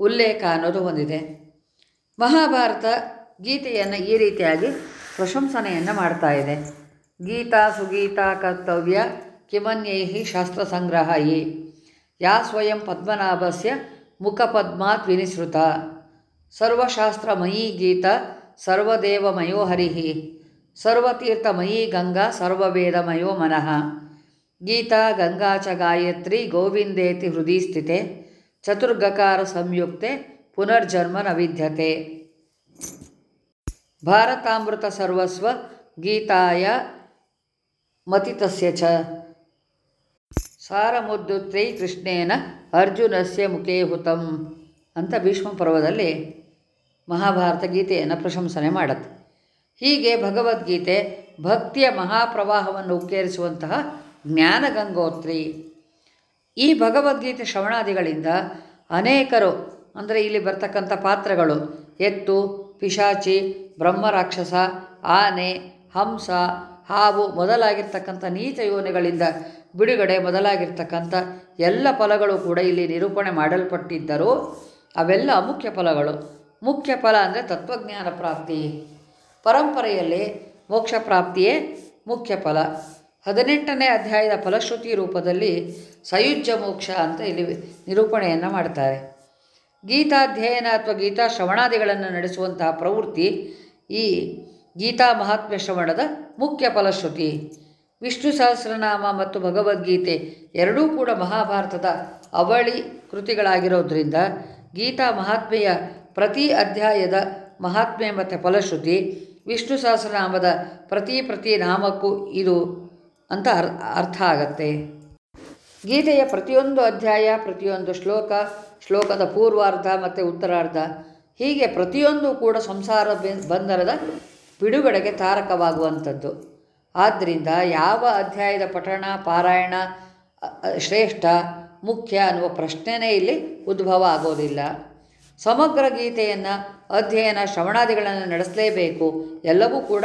ಉಲ್ಲೇಖ ಅನ್ನೋದು ಹೊಂದಿದೆ. ಮಹಾಭಾರತ ಗೀತೆಯನ್ನು ಈ ರೀತಿಯಾಗಿ ಪ್ರಶಂಸನೆಯನ್ನು ಮಾಡ್ತಾ ಇದೆ. ಗೀತಾ ಸುಗೀತಾ ಕರ್ತವ್ಯ ಕಿಮನ್ಯೈ ಶಾಸ್ತ್ರ ಸಂಗ್ರಹಯಿ ಯಾ ಸ್ವಯಂ ಪದ್ಮನಾಭಸ್ಯ ಮುಖಪದ್ಮಾತ್ ವಿನಿಸೃತ. ಸರ್ವಶಾಸ್ತ್ರಮಯೀ ಗೀತಾ ಸರ್ವದೇವಮಯೋ ಹರಿ ಸರ್ವತೀರ್ಥಮಯೀ ಗಂಗಾ ಸರ್ವವೇದಮಯೋ ಮನಃ. ಗೀತಾ ಗಂಗಾ ಚ ಗಾಯತ್ರಿ ಗೋವಿಂದೇತಿ ಹೃದಯ ಸ್ಥಿತೆ ಚತುರ್ಗಕಾರ ಸಂಯುಕ್ತೆ ಪುನರ್ಜನ್ಮ ನ ವಿದ್ಯತೆ ಭಾರತಾಮೃತ ಸರ್ವಸ್ವ ಗೀತಾಯ ಮತಿತಸ್ಯ ಚ. ಸಾರಮುದ್ದುತ್ರೈ ಕೃಷ್ಣೇನ ಅರ್ಜುನಸ್ಯ ಮುಖೇ ಹುತಂ ಅಂತ ಭೀಷ್ಮ ಪರ್ವದಲ್ಲಿ ಮಹಾಭಾರತ ಗೀತೆಯನ್ನು ಪ್ರಶಂಸನೆ ಮಾಡುತ್ತೆ. ಹೀಗೆ ಭಗವದ್ಗೀತೆ ಭಕ್ತಿಯ ಮಹಾಪ್ರವಾಹವನ್ನು ಉಕ್ಕೇರಿಸುವಂತಹ ಜ್ಞಾನಗಂಗೋತ್ರಿ. ಈ ಭಗವದ್ಗೀತೆ ಶ್ರವಣಾದಿಗಳಿಂದ ಅನೇಕರು, ಅಂದರೆ ಇಲ್ಲಿ ಬರ್ತಕ್ಕಂಥ ಪಾತ್ರಗಳು, ಎತ್ತು ಪಿಶಾಚಿ, ಬ್ರಹ್ಮರಾಕ್ಷಸ, ಆನೆ, ಹಂಸ, ಹಾವು ಮೊದಲಾಗಿರ್ತಕ್ಕಂಥ ನೀಚ ಯೋನಿಗಳಿಂದ ಬಿಡುಗಡೆ ಮೊದಲಾಗಿರ್ತಕ್ಕಂಥ ಎಲ್ಲ ಫಲಗಳು ಕೂಡ ಇಲ್ಲಿ ನಿರೂಪಣೆ ಮಾಡಲ್ಪಟ್ಟಿದ್ದರೂ ಅವೆಲ್ಲ ಮುಖ್ಯ ಫಲಗಳು. ಮುಖ್ಯ ಫಲ ಅಂದರೆ ತತ್ವಜ್ಞಾನ ಪ್ರಾಪ್ತಿ. ಪರಂಪರೆಯಲ್ಲಿ ಮೋಕ್ಷ ಪ್ರಾಪ್ತಿಯೇ ಮುಖ್ಯ ಫಲ. ಹದಿನೆಂಟನೇ ಅಧ್ಯಾಯದ ಫಲಶ್ರುತಿ ರೂಪದಲ್ಲಿ ಸಯುಜ್ಯ ಮೋಕ್ಷ ಅಂತ ಇಲ್ಲಿ ನಿರೂಪಣೆಯನ್ನು ಮಾಡ್ತಾರೆ. ಗೀತಾಧ್ಯಯನ ಅಥವಾ ಗೀತಾ ಶ್ರವಣಾದಿಗಳನ್ನು ನಡೆಸುವಂತಹ ಪ್ರವೃತ್ತಿ ಈ ಗೀತಾ ಮಹಾತ್ಮ್ಯ ಶ್ರವಣದ ಮುಖ್ಯ ಫಲಶ್ರುತಿ. ವಿಷ್ಣು ಸಹಸ್ರನಾಮ ಮತ್ತು ಭಗವದ್ಗೀತೆ ಎರಡೂ ಕೂಡ ಮಹಾಭಾರತದ ಅವಳಿ ಕೃತಿಗಳಾಗಿರೋದ್ರಿಂದ ಗೀತಾ ಮಹಾತ್ಮೆಯ ಪ್ರತಿ ಅಧ್ಯಾಯದ ಮಹಾತ್ಮೆ ಮತ್ತು ಫಲಶ್ರುತಿ ವಿಷ್ಣು ಸಹಸ್ರನಾಮದ ಪ್ರತಿ ಪ್ರತಿ ನಾಮಕ್ಕೂ ಇದು ಅಂತ ಅರ್ ಅರ್ಥ ಆಗತ್ತೆ. ಗೀತೆಯ ಪ್ರತಿಯೊಂದು ಅಧ್ಯಾಯ, ಪ್ರತಿಯೊಂದು ಶ್ಲೋಕ ಶ್ಲೋಕದ ಪೂರ್ವಾರ್ಧ ಮತ್ತು ಉತ್ತರಾರ್ಧ, ಹೀಗೆ ಪ್ರತಿಯೊಂದು ಕೂಡ ಸಂಸಾರ ಬಂಧನದ ಬಿಡುಗಡೆಗೆ ತಾರಕವಾಗುವಂಥದ್ದು. ಆದ್ದರಿಂದ ಯಾವ ಅಧ್ಯಾಯದ ಪಠಣ, ಪಾರಾಯಣ ಶ್ರೇಷ್ಠ, ಮುಖ್ಯ ಅನ್ನುವ ಪ್ರಶ್ನೆನೇ ಇಲ್ಲಿ ಉದ್ಭವ ಆಗೋದಿಲ್ಲ. ಸಮಗ್ರ ಗೀತೆಯನ್ನು, ಅಧ್ಯಯನ, ಶ್ರವಣಾದಿಗಳನ್ನು ನಡೆಸಲೇಬೇಕು, ಎಲ್ಲವೂ ಕೂಡ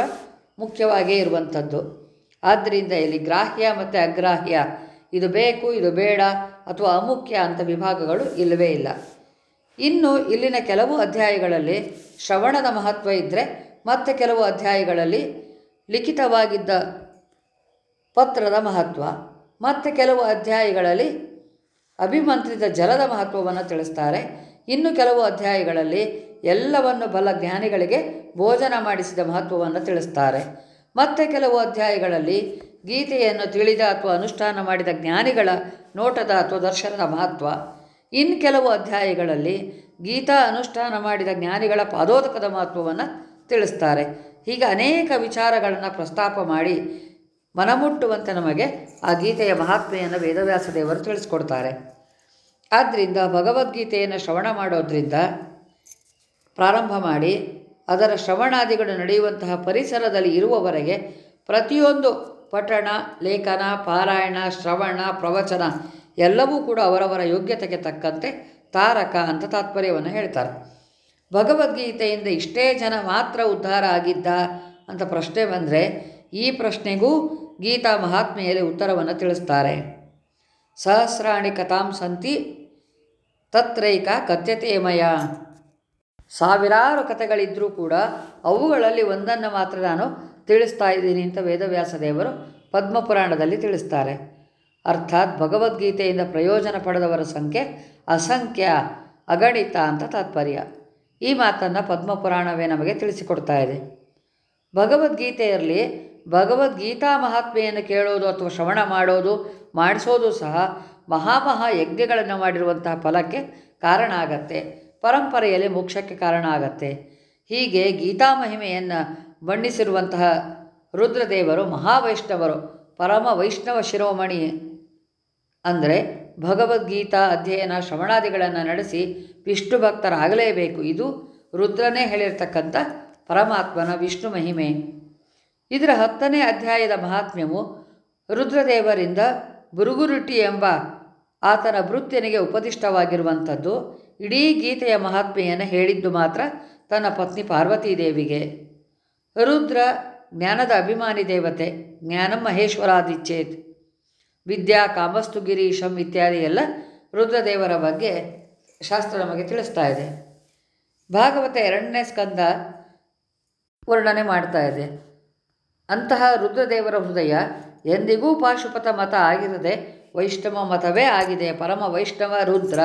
ಮುಖ್ಯವಾಗಿಯೇ ಇರುವಂಥದ್ದು. ಆದ್ದರಿಂದ ಇಲ್ಲಿ ಗ್ರಾಹ್ಯ ಮತ್ತು ಅಗ್ರಾಹ್ಯ ಇದು ಬೇಕು, ಇದು ಬೇಡ ಅಥವಾ ಅಮುಖ್ಯ ಅಂತ ವಿಭಾಗಗಳು ಇಲ್ಲವೇ ಇಲ್ಲ. ಇನ್ನು ಇಲ್ಲಿನ ಕೆಲವು ಅಧ್ಯಾಯಗಳಲ್ಲಿ ಶ್ರವಣದ ಮಹತ್ವ ಇದ್ದರೆ ಮತ್ತೆ ಕೆಲವು ಅಧ್ಯಾಯಗಳಲ್ಲಿ ಲಿಖಿತವಾಗಿದ್ದ ಪತ್ರದ ಮಹತ್ವ, ಮತ್ತು ಕೆಲವು ಅಧ್ಯಾಯಗಳಲ್ಲಿ ಅಭಿಮಂತ್ರಿತ ಜಲದ ಮಹತ್ವವನ್ನು ತಿಳಿಸ್ತಾರೆ. ಇನ್ನು ಕೆಲವು ಅಧ್ಯಾಯಗಳಲ್ಲಿ ಎಲ್ಲವನ್ನು ಬಲ ಜ್ಞಾನಿಗಳಿಗೆ ಭೋಜನ ಮಾಡಿಸಿದ ಮಹತ್ವವನ್ನು ತಿಳಿಸ್ತಾರೆ. ಮತ್ತೆ ಕೆಲವು ಅಧ್ಯಾಯಗಳಲ್ಲಿ ಗೀತೆಯನ್ನು ತಿಳಿದ ಅಥವಾ ಅನುಷ್ಠಾನ ಮಾಡಿದ ಜ್ಞಾನಿಗಳ ನೋಟದ ಅಥವಾ ದರ್ಶನದ ಮಹತ್ವ. ಇನ್ನು ಕೆಲವು ಅಧ್ಯಾಯಗಳಲ್ಲಿ ಗೀತಾ ಅನುಷ್ಠಾನ ಮಾಡಿದ ಜ್ಞಾನಿಗಳ ಪಾದೋದಕದ ಮಹತ್ವವನ್ನು ತಿಳಿಸ್ತಾರೆ. ಹೀಗೆ ಅನೇಕ ವಿಚಾರಗಳನ್ನು ಪ್ರಸ್ತಾಪ ಮಾಡಿ ಮನಮುಟ್ಟುವಂತೆ ನಮಗೆ ಆ ಗೀತೆಯ ಮಹಾತ್ಮೆಯನ್ನು ವೇದವ್ಯಾಸ ದೇವರು ತಿಳಿಸ್ಕೊಡ್ತಾರೆ. ಆದ್ದರಿಂದ ಭಗವದ್ಗೀತೆಯನ್ನು ಶ್ರವಣ ಮಾಡೋದ್ರಿಂದ ಪ್ರಾರಂಭ ಮಾಡಿ ಅದರ ಶ್ರವಣಾದಿಗಳು ನಡೆಯುವಂತಹ ಪರಿಸರದಲ್ಲಿ ಇರುವವರೆಗೆ ಪ್ರತಿಯೊಂದು ಪಠಣ, ಲೇಖನ, ಪಾರಾಯಣ, ಶ್ರವಣ, ಪ್ರವಚನ ಎಲ್ಲವೂ ಕೂಡ ಅವರವರ ಯೋಗ್ಯತೆಗೆ ತಕ್ಕಂತೆ ತಾರಕ ಅಂತ ತಾತ್ಪರ್ಯವನ್ನು ಹೇಳ್ತಾರೆ. ಭಗವದ್ಗೀತೆಯಿಂದ ಇಷ್ಟೇ ಜನ ಮಾತ್ರ ಉದ್ಧಾರ ಆಗಿದ್ದ ಅಂತ ಪ್ರಶ್ನೆ ಬಂದರೆ ಈ ಪ್ರಶ್ನೆಗೂ ಗೀತಾ ಮಹಾತ್ಮೆಯಲ್ಲಿ ಉತ್ತರವನ್ನು ತಿಳಿಸ್ತಾರೆ. ಸಹಸ್ರಾಣಿ ಕಥಾಂ ಸಂತಿ ತತ್ರೈಕ ಕಥ್ಯತೆ ಮಯ. ಸಾವಿರಾರು ಕಥೆಗಳಿದ್ದರೂ ಕೂಡ ಅವುಗಳಲ್ಲಿ ಒಂದನ್ನು ಮಾತ್ರ ನಾನು ತಿಳಿಸ್ತಾ ಇದ್ದೀನಿ ಅಂತ ವೇದವ್ಯಾಸ ದೇವರು ಪದ್ಮಪುರಾಣದಲ್ಲಿ ತಿಳಿಸ್ತಾರೆ. ಅರ್ಥಾತ್ ಭಗವದ್ಗೀತೆಯಿಂದ ಪ್ರಯೋಜನ ಪಡೆದವರ ಸಂಖ್ಯೆ ಅಸಂಖ್ಯ, ಅಗಣಿತ ಅಂತ ತಾತ್ಪರ್ಯ. ಈ ಮಾತನ್ನು ಪದ್ಮಪುರಾಣವೇ ನಮಗೆ ತಿಳಿಸಿಕೊಡ್ತಾ ಇದೆ. ಭಗವದ್ಗೀತೆಯಲ್ಲಿ ಭಗವದ್ಗೀತಾ ಮಹಾತ್ಮೆಯನ್ನು ಕೇಳೋದು ಅಥವಾ ಶ್ರವಣ ಮಾಡೋದು, ಮಾಡಿಸೋದು ಸಹ ಮಹಾಮಹಾ ಯಜ್ಞಗಳನ್ನು ಮಾಡಿರುವಂತಹ ಫಲಕ್ಕೆ ಕಾರಣ ಆಗತ್ತೆ. ಪರಂಪರೆಯಲ್ಲಿ ಮೋಕ್ಷಕ್ಕೆ ಕಾರಣ ಆಗತ್ತೆ. ಹೀಗೆ ಗೀತಾ ಮಹಿಮೆಯನ್ನು ಬಣ್ಣಿಸಿರುವಂತಹ ರುದ್ರದೇವರು, ಮಹಾವೈಷ್ಣವರು, ಪರಮ ವೈಷ್ಣವ ಶಿರೋಮಣಿ ಅಂದರೆ ಭಗವದ್ಗೀತಾ ಅಧ್ಯಯನ ಶ್ರವಣಾದಿಗಳನ್ನು ನಡೆಸಿ ವಿಷ್ಣು ಭಕ್ತರಾಗಲೇಬೇಕು. ಇದು ರುದ್ರನೇ ಹೇಳಿರ್ತಕ್ಕಂಥ ಪರಮಾತ್ಮನ ವಿಷ್ಣು ಮಹಿಮೆ. ಇದರ ಹತ್ತನೇ ಅಧ್ಯಾಯದ ಮಹಾತ್ಮ್ಯವು ರುದ್ರದೇವರಿಂದ ಬುರುಗುರುಟಿ ಎಂಬ ಆತನ ಭೃತ್ಯನಿಗೆ ಉಪದಿಷ್ಟವಾಗಿರುವಂಥದ್ದು. ಇಡೀ ಗೀತೆಯ ಮಹಾತ್ಮೆಯನ್ನು ಹೇಳಿದ್ದು ಮಾತ್ರ ತನ್ನ ಪತ್ನಿ ಪಾರ್ವತೀದೇವಿಗೆ. ರುದ್ರ ಜ್ಞಾನದ ಅಭಿಮಾನಿ ದೇವತೆ, ಜ್ಞಾನ ಮಹೇಶ್ವರಾದಿಚ್ಛೇತ್ ವಿದ್ಯಾ, ಕಾಮಸ್ತು, ಗಿರೀಶಂ ಇತ್ಯಾದಿ ಎಲ್ಲ ರುದ್ರದೇವರ ಬಗ್ಗೆ ಶಾಸ್ತ್ರ ನಮಗೆ ತಿಳಿಸ್ತಾ ಇದೆ. ಭಾಗವತ ಎರಡನೇ ಸ್ಕಂದ ವರ್ಣನೆ ಮಾಡ್ತಾ ಇದೆ. ಅಂತಹ ರುದ್ರದೇವರ ಹೃದಯ ಎಂದಿಗೂ ಪಾಶುಪತ ಮತ ಆಗಿರದೆ ವೈಷ್ಣವ ಮತವೇ ಆಗಿದೆ, ಪರಮ ವೈಷ್ಣವ ರುದ್ರ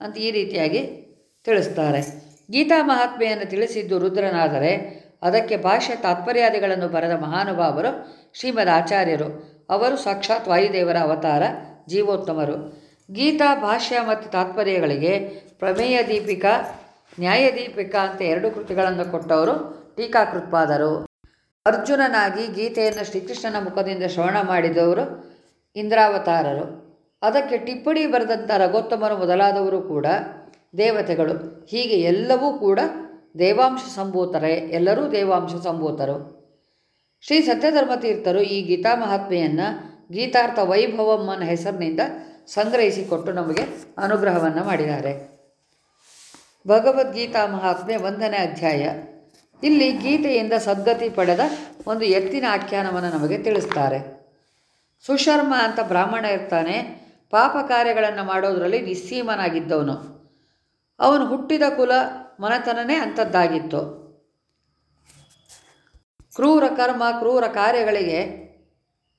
ಅಂತ ಈ ರೀತಿಯಾಗಿ ತಿಳಿಸ್ತಾರೆ. ಗೀತಾ ಮಹಾತ್ಮೆಯನ್ನು ತಿಳಿಸಿದ್ದು ರುದ್ರನಾದರೆ ಅದಕ್ಕೆ ಭಾಷ್ಯ ತಾತ್ಪರ್ಯಾದಿಗಳನ್ನು ಬರೆದ ಮಹಾನುಭಾವರು ಶ್ರೀಮದ್ ಆಚಾರ್ಯರು. ಅವರು ಸಾಕ್ಷಾತ್ ವಾಯುದೇವರ ಅವತಾರ, ಜೀವೋತ್ತಮರು. ಗೀತಾ, ಭಾಷ್ಯ ಮತ್ತು ತಾತ್ಪರ್ಯಗಳಿಗೆ ಪ್ರಮೇಯ ದೀಪಿಕಾ ನ್ಯಾಯದೀಪಿಕಾ ಅಂತ ಎರಡು ಕೃತಿಗಳನ್ನು ಕೊಟ್ಟವರು ಟೀಕಾಕೃತ್ಪಾದರು. ಅರ್ಜುನನಾಗಿ ಗೀತೆಯನ್ನು ಶ್ರೀಕೃಷ್ಣನ ಮುಖದಿಂದ ಶ್ರವಣ ಮಾಡಿದವರು ಇಂದ್ರಾವತಾರರು. ಅದಕ್ಕೆ ಟಿಪ್ಪಣಿ ಬರೆದಂಥ ರಘೋತ್ತಮರು ಮೊದಲಾದವರು ಕೂಡ ದೇವತೆಗಳು. ಹೀಗೆ ಎಲ್ಲವೂ ಕೂಡ ದೇವಾಂಶ ಸಂಭೂತರೇ, ಎಲ್ಲರೂ ದೇವಾಂಶ ಸಂಭೂತರು. ಶ್ರೀ ಸತ್ಯಧರ್ಮತೀರ್ಥರು ಈ ಗೀತಾ ಮಹಾತ್ಮೆಯನ್ನು ಗೀತಾರ್ಥ ವೈಭವಮ್ಮನ ಹೆಸರಿನಿಂದ ಸಂಗ್ರಹಿಸಿಕೊಟ್ಟು ನಮಗೆ ಅನುಗ್ರಹವನ್ನು ಮಾಡಿದ್ದಾರೆ. ಭಗವದ್ಗೀತಾ ಮಹಾತ್ಮೆ ಒಂದನೇ ಅಧ್ಯಾಯ. ಇಲ್ಲಿ ಗೀತೆಯಿಂದ ಸದ್ಗತಿ ಪಡೆದ ಒಂದು ಎತ್ತಿನ ಆಖ್ಯಾನವನ್ನು ನಮಗೆ ತಿಳಿಸ್ತಾರೆ. ಸುಶರ್ಮ ಅಂತ ಬ್ರಾಹ್ಮಣ ಇರ್ತಾನೆ, ಪಾಪ ಕಾರ್ಯಗಳನ್ನು ಮಾಡೋದರಲ್ಲಿ ನಿಸ್ಸೀಮನಾಗಿದ್ದವನು. ಅವನು ಹುಟ್ಟಿದ ಕುಲ ಮನೆತನನೇ ಅಂಥದ್ದಾಗಿತ್ತು. ಕ್ರೂರ ಕರ್ಮ, ಕ್ರೂರ ಕಾರ್ಯಗಳಿಗೆ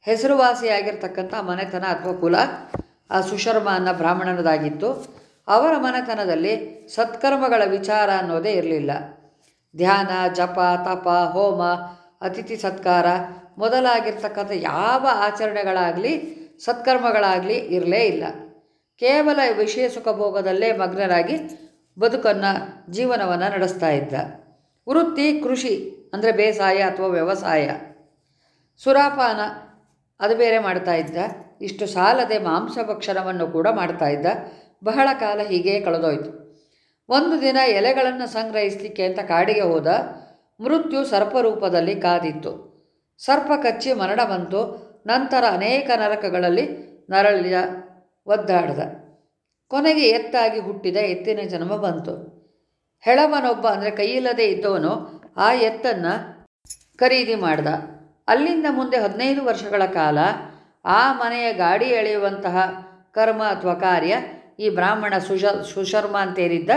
ಹೆಸರುವಾಸಿಯಾಗಿರ್ತಕ್ಕಂಥ ಮನೆತನ ಅಥವಾ ಕುಲ ಆ ಸುಶರ್ಮ ಅನ್ನೋ ಬ್ರಾಹ್ಮಣನದಾಗಿತ್ತು. ಅವರ ಮನೆತನದಲ್ಲಿ ಸತ್ಕರ್ಮಗಳ ವಿಚಾರ ಅನ್ನೋದೇ ಇರಲಿಲ್ಲ. ಧ್ಯಾನ, ಜಪ, ತಪ, ಹೋಮ, ಅತಿಥಿ ಸತ್ಕಾರ ಮೊದಲಾಗಿರ್ತಕ್ಕಂಥ ಯಾವ ಆಚರಣೆಗಳಾಗಲಿ ಸತ್ಕರ್ಮಗಳಾಗಲಿ ಇರಲೇ ಇಲ್ಲ. ಕೇವಲ ವಿಷಯ ಸುಖಭೋಗದಲ್ಲೇ ಮಗ್ನರಾಗಿ ಬದುಕನ್ನು ಜೀವನವನ್ನು ನಡೆಸ್ತಾ ಇದ್ದ. ವೃತ್ತಿ, ಕೃಷಿ ಅಂದರೆ ಬೇಸಾಯ ಅಥವಾ ವ್ಯವಸಾಯ. ಸುರಾಪಾನ ಅದು ಬೇರೆ ಮಾಡ್ತಾ ಇದ್ದ. ಇಷ್ಟು ಸಾಲದೆ ಮಾಂಸಭಕ್ಷಣವನ್ನು ಕೂಡ ಮಾಡ್ತಾ ಇದ್ದ. ಬಹಳ ಕಾಲ ಹೀಗೆ ಕಳೆದೋಯ್ತು. ಒಂದು ದಿನ ಎಲೆಗಳನ್ನು ಸಂಗ್ರಹಿಸಲಿಕ್ಕೆ ಅಂತ ಕಾಡಿಗೆ ಹೋದ. ಮೃತ್ಯು ಸರ್ಪರೂಪದಲ್ಲಿ ಕಾದಿತ್ತು. ಸರ್ಪ ಕಚ್ಚಿ ಮರಣ ಬಂತು. ನಂತರ ಅನೇಕ ನರಕಗಳಲ್ಲಿ ನರಳಿಯ ಒದ್ದಾಡ್ದ. ಕೊನೆಗೆ ಎತ್ತಾಗಿ ಹುಟ್ಟಿದ ಎತ್ತಿನ ಜನ್ಮ ಬಂತು. ಹೆಳವನೊಬ್ಬ ಅಂದರೆ ಕೈಯಿಲ್ಲದೆ ಇದ್ದವನು ಆ ಎತ್ತನ್ನು ಖರೀದಿ ಮಾಡಿದ. ಅಲ್ಲಿಂದ ಮುಂದೆ ಹದಿನೈದು ವರ್ಷಗಳ ಕಾಲ ಆ ಮನೆಯ ಗಾಡಿ ಎಳೆಯುವಂತಹ ಕರ್ಮ ಅಥವಾ ಕಾರ್ಯ ಈ ಬ್ರಾಹ್ಮಣ ಸುಶ ಸುಶರ್ಮ ಅಂತೇನಿದ್ದ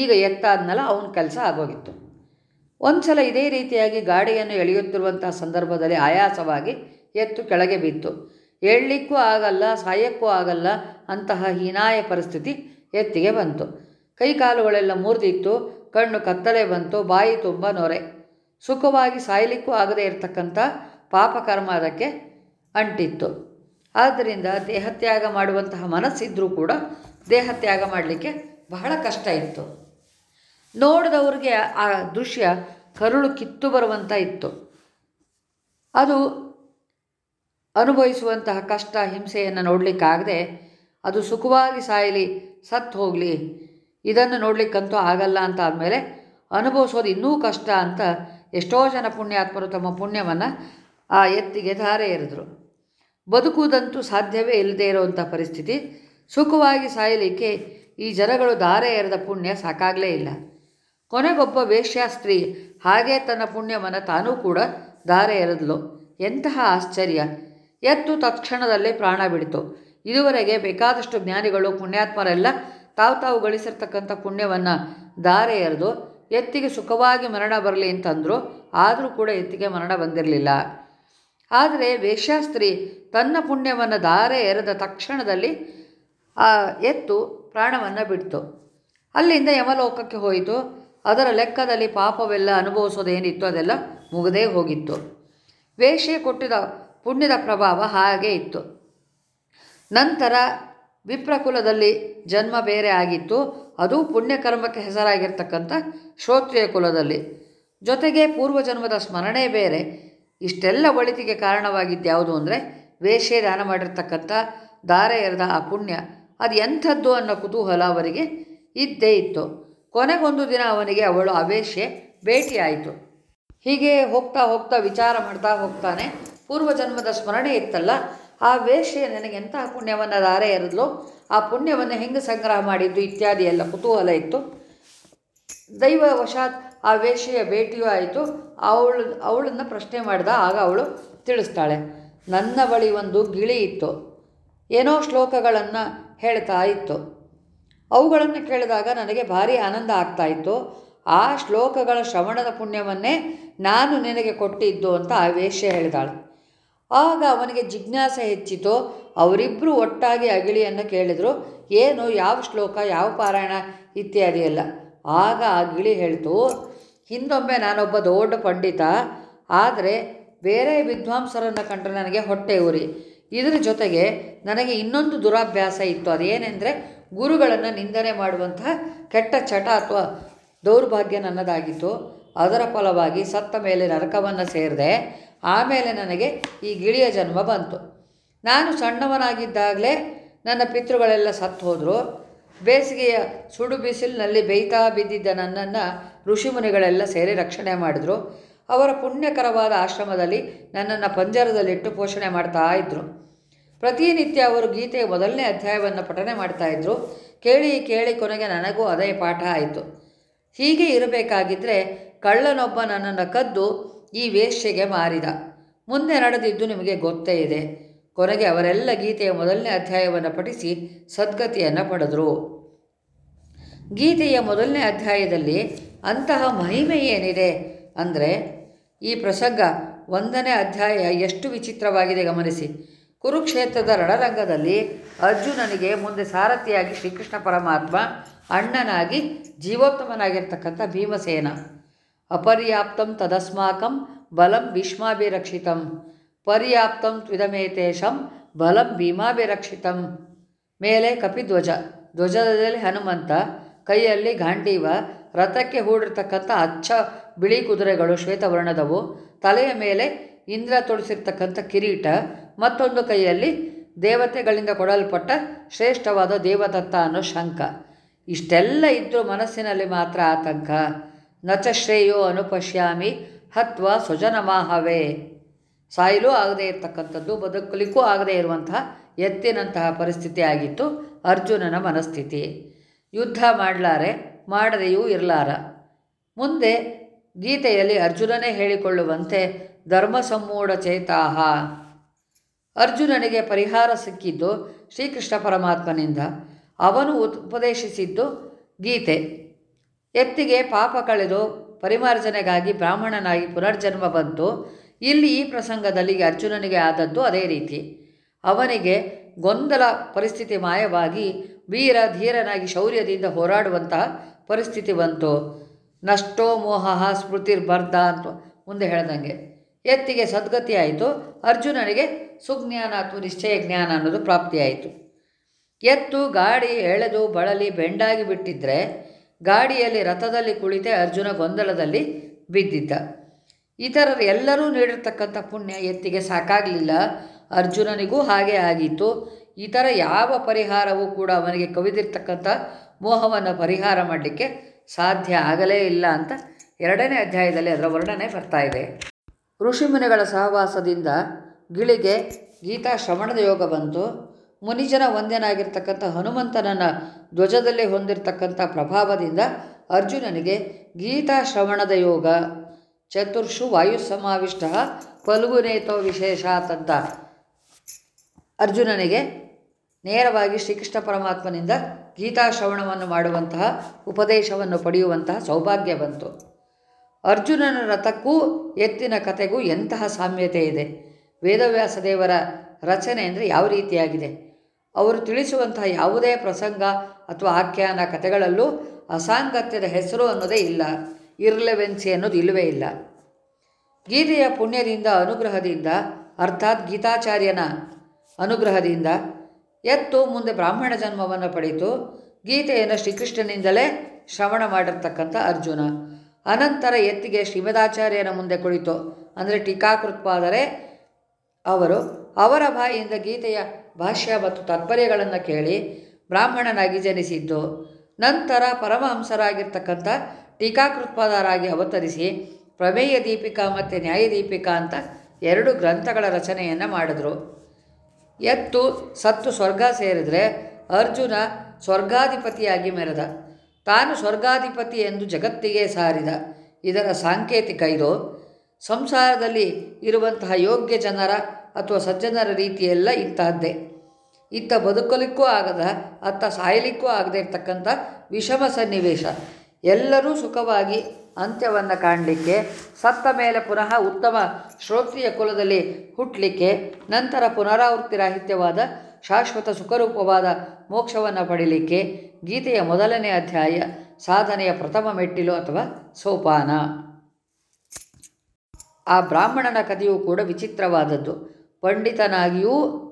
ಈಗ ಎತ್ತಾದ್ಮೇಲೆ ಅವನ ಕೆಲಸ ಆಗೋಗಿತ್ತು. ಒಂದು ಸಲ ಇದೇ ರೀತಿಯಾಗಿ ಗಾಡಿಯನ್ನು ಎಳೆಯುತ್ತಿರುವಂತಹ ಸಂದರ್ಭದಲ್ಲಿ ಆಯಾಸವಾಗಿ ಎತ್ತು ಕೆಳಗೆ ಬಿತ್ತು. ಏಳಲಿಕ್ಕೂ ಆಗಲ್ಲ, ಸಾಯಕ್ಕೂ ಆಗಲ್ಲ ಅಂತಹ ಹೀನಾಯ ಪರಿಸ್ಥಿತಿ ಎತ್ತಿಗೆ ಬಂತು. ಕೈಕಾಲುಗಳೆಲ್ಲ ಮುರಿದಿತ್ತು, ಕಣ್ಣು ಕತ್ತಲೆ ಬಂತು, ಬಾಯಿ ತುಂಬ ನೊರೆ. ಸುಖವಾಗಿ ಸಾಯಲಿಕ್ಕೂ ಆಗದೇ ಇರತಕ್ಕಂಥ ಪಾಪಕರ್ಮ ಅದಕ್ಕೆ ಅಂಟಿತ್ತು. ಆದ್ದರಿಂದ ದೇಹತ್ಯಾಗ ಮಾಡುವಂತಹ ಮನಸ್ಸಿದ್ದರೂ ಕೂಡ ದೇಹತ್ಯಾಗ ಮಾಡಲಿಕ್ಕೆ ಬಹಳ ಕಷ್ಟ ಇತ್ತು. ನೋಡಿದವ್ರಿಗೆ ಆ ದೃಶ್ಯ ಕರುಳು ಕಿತ್ತು ಬರುವಂಥ ಇತ್ತು. ಅದು ಅನುಭವಿಸುವಂತಹ ಕಷ್ಟ, ಹಿಂಸೆಯನ್ನು ನೋಡಲಿಕ್ಕಾಗದೆ ಅದು ಸುಖವಾಗಿ ಸಾಯಲಿ ಸತ್ತು ಹೋಗಲಿ, ಇದನ್ನು ನೋಡಲಿಕ್ಕಂತೂ ಆಗಲ್ಲ ಅಂತ ಆದಮೇಲೆ ಅನುಭವಿಸೋದು ಇನ್ನೂ ಕಷ್ಟ ಅಂತ ಎಷ್ಟೋ ಜನ ಪುಣ್ಯಾತ್ಮರು ತಮ್ಮ ಪುಣ್ಯವನ್ನು ಆ ಎತ್ತಿಗೆ ಧಾರೆ ಎರೆದರು. ಬದುಕುವುದಂತೂ ಸಾಧ್ಯವೇ ಇಲ್ಲದೆ ಇರುವಂಥ ಪರಿಸ್ಥಿತಿ. ಸುಖವಾಗಿ ಸಾಯಲಿಕ್ಕೆ ಈ ಜನಗಳು ಧಾರೆ ಎರೆದ ಪುಣ್ಯ ಸಾಕಾಗಲೇ ಇಲ್ಲ. ಕೊನೆಗೊಬ್ಬ ವೇಶ್ಯಾಸ್ತ್ರೀ ಹಾಗೇ ತನ್ನ ಪುಣ್ಯವನ್ನು ತಾನೂ ಕೂಡ ಧಾರೆ ಎರೆದಲು. ಎಂತಹ ಆಶ್ಚರ್ಯ. ಎತ್ತು ತತ್ಕ್ಷಣದಲ್ಲೇ ಪ್ರಾಣ ಬಿಡಿತು. ಇದುವರೆಗೆ ಬೇಕಾದಷ್ಟು ಜ್ಞಾನಿಗಳು ಪುಣ್ಯಾತ್ಮರೆಲ್ಲ ತಾವು ತಾವು ಗಳಿಸಿರ್ತಕ್ಕಂಥ ಪುಣ್ಯವನ್ನು ಧಾರೆ ಎರೆದು ಎತ್ತಿಗೆ ಸುಖವಾಗಿ ಮರಣ ಬರಲಿ ಅಂತಂದರು, ಆದರೂ ಕೂಡ ಎತ್ತಿಗೆ ಮರಣ ಬಂದಿರಲಿಲ್ಲ. ಆದರೆ ವೇಶ್ಯಾಸ್ತ್ರೀ ತನ್ನ ಪುಣ್ಯವನ್ನು ಧಾರೆ ಎರೆದ ತಕ್ಷಣದಲ್ಲಿ, ಆ, ಎತ್ತು ಪ್ರಾಣವನ್ನು ಬಿಡ್ತು. ಅಲ್ಲಿಂದ ಯಮಲೋಕಕ್ಕೆ ಹೋಯಿತು. ಅದರ ಲೆಕ್ಕದಲ್ಲಿ ಪಾಪವೆಲ್ಲ ಅನುಭವಿಸೋದೇನಿತ್ತು ಅದೆಲ್ಲ ಮುಗದೇ ಹೋಗಿತ್ತು. ವೇಶ್ಯೆ ಕೊಟ್ಟಿದ ಪುಣ್ಯದ ಪ್ರಭಾವ ಹಾಗೆ ಇತ್ತು. ನಂತರ ವಿಪ್ರಕುಲದಲ್ಲಿ ಜನ್ಮ ಬೇರೆ ಆಗಿತ್ತು. ಅದು ಪುಣ್ಯಕರ್ಮಕ್ಕೆ ಹೆಸರಾಗಿರ್ತಕ್ಕಂಥ ಶ್ರೋತ್ರಿಯ ಕುಲದಲ್ಲಿ. ಜೊತೆಗೆ ಪೂರ್ವಜನ್ಮದ ಸ್ಮರಣೆ ಬೇರೆ. ಇಷ್ಟೆಲ್ಲ ಒಳಿತಿಗೆ ಕಾರಣವಾಗಿದ್ದು ಯಾವುದು ಅಂದರೆ ವೇಷೆ ದಾನ ಮಾಡಿರ್ತಕ್ಕಂಥ ದಾರೆ ಎರೆದ ಆ ಪುಣ್ಯ. ಅದು ಎಂಥದ್ದು ಅನ್ನೋ ಕುತೂಹಲ ಅವರಿಗೆ ಇದ್ದೇ ಇತ್ತು. ಕೊನೆಗೊಂದು ದಿನ ಅವನಿಗೆ ಅವಳು ಅವೇಶ್ಯೆ ಭೇಟಿಯಾಯಿತು. ಹೀಗೆ ಹೋಗ್ತಾ ಹೋಗ್ತಾ ವಿಚಾರ ಮಾಡ್ತಾ ಹೋಗ್ತಾನೆ ಪೂರ್ವಜನ್ಮದ ಸ್ಮರಣೆ ಇತ್ತಲ್ಲ, ಆ ವೇಶ್ಯೆ ನನಗೆ ಎಂತಹ ಪುಣ್ಯವನ್ನು ಧಾರೆ ಇರಲು ಆ ಪುಣ್ಯವನ್ನು ಹೆಂಗೆ ಸಂಗ್ರಹ ಮಾಡಿದ್ದು ಇತ್ಯಾದಿ ಎಲ್ಲ ಕುತೂಹಲ ಇತ್ತು. ದೈವವಶಾತ್ ಆ ವೇಷೆಯ ಭೇಟಿಯೂ ಆಯಿತು. ಅವಳು, ಅವಳನ್ನು ಪ್ರಶ್ನೆ ಮಾಡಿದ, ಆಗ ಅವಳು ತಿಳಿಸ್ತಾಳೆ, ನನ್ನ ಬಳಿ ಒಂದು ಗಿಳಿ ಇತ್ತು. ಏನೋ ಶ್ಲೋಕಗಳನ್ನು ಹೇಳ್ತಾ ಇತ್ತು. ಅವುಗಳನ್ನು ಕೇಳಿದಾಗ ನನಗೆ ಭಾರಿ ಆನಂದ ಆಗ್ತಾ ಇತ್ತು. ಆ ಶ್ಲೋಕಗಳ ಶ್ರವಣದ ಪುಣ್ಯವನ್ನೇ ನಾನು ನಿನಗೆ ಕೊಟ್ಟಿದ್ದು ಅಂತ ಆ ವೇಷ್ಯ ಹೇಳಿದಾಳೆ. ಆಗ ಅವನಿಗೆ ಜಿಜ್ಞಾಸೆ ಹೆಚ್ಚಿತು. ಅವರಿಬ್ಬರು ಒಟ್ಟಾಗಿ ಅಗಿಳಿಯನ್ನು ಕೇಳಿದರು, ಏನು, ಯಾವ ಶ್ಲೋಕ, ಯಾವ ಪಾರಾಯಣ ಇತ್ಯಾದಿ ಎಲ್ಲ? ಆಗ ಆ ಗಿಳಿ ಹೇಳ್ತು, ಹಿಂದೊಮ್ಮೆ ನಾನೊಬ್ಬ ದೊಡ್ಡ ಪಂಡಿತ, ಆದರೆ ಬೇರೆ ವಿದ್ವಾಂಸರನ್ನು ಕಂಡ್ರೆ ನನಗೆ ಹೊಟ್ಟೆ ಉರಿ. ಇದರ ಜೊತೆಗೆ ನನಗೆ ಇನ್ನೊಂದು ದುರಾಭ್ಯಾಸ ಇತ್ತು. ಅದೇನೆಂದರೆ ಗುರುಗಳನ್ನು ನಿಂದನೆ ಮಾಡುವಂತಹ ಕೆಟ್ಟ ಚಟ ಅಥವಾ ದೌರ್ಭಾಗ್ಯ ನನ್ನದಾಗಿತ್ತು. ಅದರ ಫಲವಾಗಿ ಸತ್ತ ಮೇಲೆ ನರಕವನ್ನು ಸೇರಿದೆ ಆಮೇಲೆ ನನಗೆ ಈ ಗಿಳಿಯ ಜನ್ಮ ಬಂತು. ನಾನು ಸಣ್ಣವನಾಗಿದ್ದಾಗಲೇ ನನ್ನ ಪಿತೃಗಳೆಲ್ಲ ಸತ್ತು ಹೋದರು ಬೇಸಿಗೆಯ ಸುಡು ಬಿಸಿಲಿನಲ್ಲಿ ಬೇಯ್ತಾ ಬಿದ್ದಿದ್ದ ನನ್ನನ್ನು ಋಷಿಮುನಿಗಳೆಲ್ಲ ಸೇರಿ ರಕ್ಷಣೆ ಮಾಡಿದರು. ಅವರ ಪುಣ್ಯಕರವಾದ ಆಶ್ರಮದಲ್ಲಿ ನನ್ನನ್ನು ಪಂಜರದಲ್ಲಿಟ್ಟು ಪೋಷಣೆ ಮಾಡ್ತಾ ಇದ್ದರು ಪ್ರತಿನಿತ್ಯ ಅವರು ಗೀತೆಯ ಮೊದಲನೇ ಅಧ್ಯಾಯವನ್ನು ಪಠನೆ ಮಾಡ್ತಾಯಿದ್ರು ಕೇಳಿ ಕೇಳಿ ಕೊನೆಗೆ ನನಗೂ ಅದೇ ಪಾಠ ಆಯಿತು. ಹೀಗೆ ಇರಬೇಕಾಗಿದ್ದರೆ ಕಳ್ಳನೊಬ್ಬ ನನ್ನನ್ನು ಕದ್ದು ಈ ವೇಶ್ಯೆಗೆ ಮಾರಿದ. ಮುಂದೆ ನಡೆದಿದ್ದು ನಿಮಗೆ ಗೊತ್ತೇ ಇದೆ. ಕೊನೆಗೆ ಅವರೆಲ್ಲ ಗೀತೆಯ ಮೊದಲನೇ ಅಧ್ಯಾಯವನ್ನು ಪಠಿಸಿ ಸದ್ಗತಿಯನ್ನು ಪಡೆದರು. ಗೀತೆಯ ಮೊದಲನೇ ಅಧ್ಯಾಯದಲ್ಲಿ ಅಂತಹ ಮಹಿಮೆ ಏನಿದೆ ಅಂದರೆ ಈ ಪ್ರಸಂಗ ಒಂದನೇ ಅಧ್ಯಾಯ ಎಷ್ಟು ವಿಚಿತ್ರವಾಗಿದೆ ಗಮನಿಸಿ. ಕುರುಕ್ಷೇತ್ರದ ರಣರಂಗದಲ್ಲಿ ಅರ್ಜುನನಿಗೆ ಮುಂದೆ ಸಾರಥಿಯಾಗಿ ಶ್ರೀಕೃಷ್ಣ ಪರಮಾತ್ಮ ಅಣ್ಣನಾಗಿ ಜೀವೋತ್ತಮನಾಗಿರ್ತಕ್ಕಂಥ ಭೀಮಸೇನ. ಅಪರ್ಯಾಪ್ತಂ ತದಸ್ಮಾಕಂ ಬಲಂ ಭೀಷ್ಮಾಭಿರಕ್ಷಿತಂ. ಪರ್ಯಾಪ್ತಂ ತ್ವಿದಮೇತೇಶಂ ಬಲಂ ಭೀಮಾಭಿರಕ್ಷಿತಂ. ಮೇಲೆ ಕಪಿಧ್ವಜ. ಧ್ವಜದಲ್ಲಿ ಹನುಮಂತ, ಕೈಯಲ್ಲಿ ಗಾಂಡೀವ, ರಥಕ್ಕೆ ಹೂಡಿರ್ತಕ್ಕಂಥ ಅಚ್ಚ ಬಿಳಿ ಕುದುರೆಗಳು ಶ್ವೇತವರ್ಣದವು. ತಲೆಯ ಮೇಲೆ ಇಂದ್ರ ತೊಡಿಸಿರ್ತಕ್ಕಂಥ ಕಿರೀಟ. ಮತ್ತೊಂದು ಕೈಯಲ್ಲಿ ದೇವತೆಗಳಿಂದ ಕೊಡಲ್ಪಟ್ಟ ಶ್ರೇಷ್ಠವಾದ ದೇವದತ್ತ ಅನ್ನೋ ಶಂಕ ಇಷ್ಟೆಲ್ಲ ಇದ್ದರೂ ಮನಸ್ಸಿನಲ್ಲಿ ಮಾತ್ರ ಆತಂಕ. ನಚ ಶ್ರೇಯೋ ಅನುಪಶ್ಯಾಮಿ ಹತ್ವ ಸ್ವಜನಮಾಹವೇ. ಸಾಯಲೂ ಆಗದೇ ಇರತಕ್ಕಂಥದ್ದು, ಬದುಕಲಿಕ್ಕೂ ಆಗದೇ ಇರುವಂತಹ ಎತ್ತಿನಂತಹ ಪರಿಸ್ಥಿತಿ ಆಗಿತ್ತು ಅರ್ಜುನನ ಮನಸ್ಥಿತಿ. ಯುದ್ಧ ಮಾಡಲಾರೆ, ಮಾಡದೆಯೂ ಇರಲಾರ. ಮುಂದೆ ಗೀತೆಯಲ್ಲಿ ಅರ್ಜುನನೇ ಹೇಳಿಕೊಳ್ಳುವಂತೆ ಧರ್ಮ ಸಂಮೂಢ ಚೇತಾಹ. ಅರ್ಜುನನಿಗೆ ಪರಿಹಾರ ಸಿಕ್ಕಿದ್ದು ಶ್ರೀಕೃಷ್ಣ ಪರಮಾತ್ಮನಿಂದ. ಅವನು ಉಪದೇಶಿಸಿದ್ದು ಗೀತೆ. ಎತ್ತಿಗೆ ಪಾಪ ಕಳೆದು ಪರಿಮಾರ್ಜನೆಗಾಗಿ ಬ್ರಾಹ್ಮಣನಾಗಿ ಪುನರ್ಜನ್ಮ ಬಂತು ಇಲ್ಲಿ ಈ ಪ್ರಸಂಗದಲ್ಲಿ ಅರ್ಜುನನಿಗೆ ಆದದ್ದು ಅದೇ ರೀತಿ. ಅವನಿಗೆ ಗೊಂದಲ ಪರಿಸ್ಥಿತಿ ಮಾಯವಾಗಿ ವೀರ ಧೀರನಾಗಿ ಶೌರ್ಯದಿಂದ ಹೋರಾಡುವಂತಹ ಪರಿಸ್ಥಿತಿ ಬಂತು. ನಷ್ಟೋ ಮೋಹ ಸ್ಮೃತಿರ್ಬರ್ಧ ಅಂತ ಮುಂದೆ ಹೇಳ್ದಂಗೆ. ಎತ್ತಿಗೆ ಸದ್ಗತಿ ಆಯಿತು. ಅರ್ಜುನನಿಗೆ ಸುಜ್ಞಾನ ಅಥವಾ ನಿಶ್ಚಯ ಜ್ಞಾನ ಅನ್ನೋದು ಪ್ರಾಪ್ತಿಯಾಯಿತು. ಎತ್ತು, ಗಾಡಿ, ಎಳೆದು, ಬಳಲಿ, ಬೆಂಡಾಗಿ ಬಿಟ್ಟಿದ್ದರೆ ಗಾಡಿಯಲ್ಲಿ ರಥದಲ್ಲಿ ಕುಳಿತೆ ಅರ್ಜುನ ಗೊಂದಲದಲ್ಲಿ ಬಿದ್ದಿದ್ದ. ಇತರರು ಎಲ್ಲರೂ ನೀಡಿರ್ತಕ್ಕಂಥ ಪುಣ್ಯ ಎತ್ತಿಗೆ ಸಾಕಾಗಲಿಲ್ಲ. ಅರ್ಜುನನಿಗೂ ಹಾಗೆ ಆಗಿತ್ತು. ಇತರ ಯಾವ ಪರಿಹಾರವೂ ಕೂಡ ಅವನಿಗೆ ಕವಿದಿರ್ತಕ್ಕಂಥ ಮೋಹವನ್ನು ಪರಿಹಾರ ಮಾಡಲಿಕ್ಕೆ ಸಾಧ್ಯ ಆಗಲೇ ಇಲ್ಲ ಅಂತ ಎರಡನೇ ಅಧ್ಯಾಯದಲ್ಲಿ ಅದರ ವರ್ಣನೆ ಬರ್ತಾ ಇದೆ. ಋಷಿಮುನಿಗಳ ಸಹವಾಸದಿಂದ ಗಿಳಿಗೆ ಗೀತಾ ಶ್ರವಣದ ಯೋಗ ಬಂತು. ಮುನಿಜನ ವಂದ್ಯನಾಗಿರ್ತಕ್ಕಂಥ ಹನುಮಂತನನ್ನು ಧ್ವಜದಲ್ಲಿ ಹೊಂದಿರತಕ್ಕಂಥ ಪ್ರಭಾವದಿಂದ ಅರ್ಜುನನಿಗೆ ಗೀತಾ ಶ್ರವಣದ ಯೋಗ, ಚತುರ್ಷು ವಾಯು ಸಮಾವಿಷ್ಟ ಫಲ್ಗುನೇತೋ ವಿಶೇಷಾತ್ ಅಂತ ಅರ್ಜುನನಿಗೆ ನೇರವಾಗಿ ಶ್ರೀಕೃಷ್ಣ ಪರಮಾತ್ಮನಿಂದ ಗೀತಾ ಶ್ರವಣವನ್ನು ಮಾಡುವಂತಹ ಉಪದೇಶವನ್ನು ಪಡೆಯುವಂತಹ ಸೌಭಾಗ್ಯ ಬಂತು. ಅರ್ಜುನನ ರಥಕ್ಕೂ ಎತ್ತಿನ ಕಥೆಗೂ ಎಂತಹ ಸಾಮ್ಯತೆ ಇದೆ? ವೇದವ್ಯಾಸ ದೇವರ ರಚನೆ ಅಂದರೆ ಯಾವ ರೀತಿಯಾಗಿದೆ? ಅವರು ತಿಳಿಸುವಂತಹ ಯಾವುದೇ ಪ್ರಸಂಗ ಅಥವಾ ಆಖ್ಯಾನ ಕಥೆಗಳಲ್ಲೂ ಅಸಾಂಗತ್ಯದ ಹೆಸರು ಅನ್ನೋದೇ ಇಲ್ಲ. ಇರ್ಲೆವೆನ್ಸಿ ಅನ್ನೋದು ಇಲ್ಲವೇ ಇಲ್ಲ. ಗೀತೆಯ ಪುಣ್ಯದಿಂದ ಅನುಗ್ರಹದಿಂದ, ಅರ್ಥಾತ್ ಗೀತಾಚಾರ್ಯನ ಅನುಗ್ರಹದಿಂದ ಎತ್ತು ಮುಂದೆ ಬ್ರಾಹ್ಮಣ ಜನ್ಮವನ್ನು ಪಡೆಯಿತು. ಗೀತೆಯನ್ನು ಶ್ರೀಕೃಷ್ಣನಿಂದಲೇ ಶ್ರವಣ ಮಾಡಿರ್ತಕ್ಕಂಥ ಅರ್ಜುನ. ಅನಂತರ ಎತ್ತಿಗೆ ಶ್ರೀಮದಾಚಾರ್ಯನ ಮುಂದೆ ಕುಳಿತು, ಅಂದರೆ ಟೀಕಾಕೃತ್ಪಾದರೆ ಅವರು ಅವರ ಬಾಯಿಯಿಂದ ಗೀತೆಯ ಭಾಷ್ಯ ಮತ್ತು ತಾತ್ಪರ್ಯಗಳನ್ನು ಕೇಳಿ ಬ್ರಾಹ್ಮಣನಾಗಿ ಜನಿಸಿದ್ದು, ನಂತರ ಪರಮಹಂಸರಾಗಿರ್ತಕ್ಕಂಥ ಟೀಕಾಕೃತ್ಪಾದರಾಗಿ ಅವತರಿಸಿ ಪ್ರಮೇಯ ದೀಪಿಕಾ ಮತ್ತು ನ್ಯಾಯದೀಪಿಕಾ ಅಂತ ಎರಡು ಗ್ರಂಥಗಳ ರಚನೆಯನ್ನು ಮಾಡಿದ್ರು. ಎತ್ತು, ಸತ್ತು, ಸ್ವರ್ಗ ಸೇರಿದರೆ ಅರ್ಜುನ ಸ್ವರ್ಗಾಧಿಪತಿಯಾಗಿ ಮೆರೆದ. ತಾನು ಸ್ವರ್ಗಾಧಿಪತಿ ಎಂದು ಜಗತ್ತಿಗೆ ಸಾರಿದ. ಇದರ ಸಾಂಕೇತಿಕ ಇದು, ಸಂಸಾರದಲ್ಲಿ ಇರುವಂತಹ ಯೋಗ್ಯ ಜನರ ಅಥವಾ ಸಜ್ಜನರ ರೀತಿಯೆಲ್ಲ ಇಂತಹದ್ದೇ. ಇತ್ತ ಬದುಕಲಿಕ್ಕೂ ಆಗದ, ಅತ್ತ ಸಾಯಲಿಕ್ಕೂ ಆಗದೆ ಇರ್ತಕ್ಕಂಥ ವಿಷಮ ಸನ್ನಿವೇಶ. ಎಲ್ಲರೂ ಸುಖವಾಗಿ ಅಂತ್ಯವನ್ನು ಕಾಣಲಿಕ್ಕೆ, ಸತ್ತ ಮೇಲೆ ಪುನಃ ಉತ್ತಮ ಶ್ರೋತ್ರಿಯ ಕುಲದಲ್ಲಿ ಹುಟ್ಟಲಿಕ್ಕೆ ನಂತರ ಪುನರಾವೃತ್ತಿ ರಾಹಿತ್ಯವಾದ ಶಾಶ್ವತ ಸುಖರೂಪವಾದ ಮೋಕ್ಷವನ್ನು ಪಡೀಲಿಕ್ಕೆ, ಗೀತೆಯ ಮೊದಲನೇ ಅಧ್ಯಾಯ ಸಾಧನೆಯ ಪ್ರಥಮ ಮೆಟ್ಟಿಲು ಅಥವಾ ಸೋಪಾನ. ಆ ಬ್ರಾಹ್ಮಣನ ಕಥೆಯೂ ಕೂಡ ವಿಚಿತ್ರವಾದದ್ದು. ಪಂಡಿತನಾಗಿಯೂ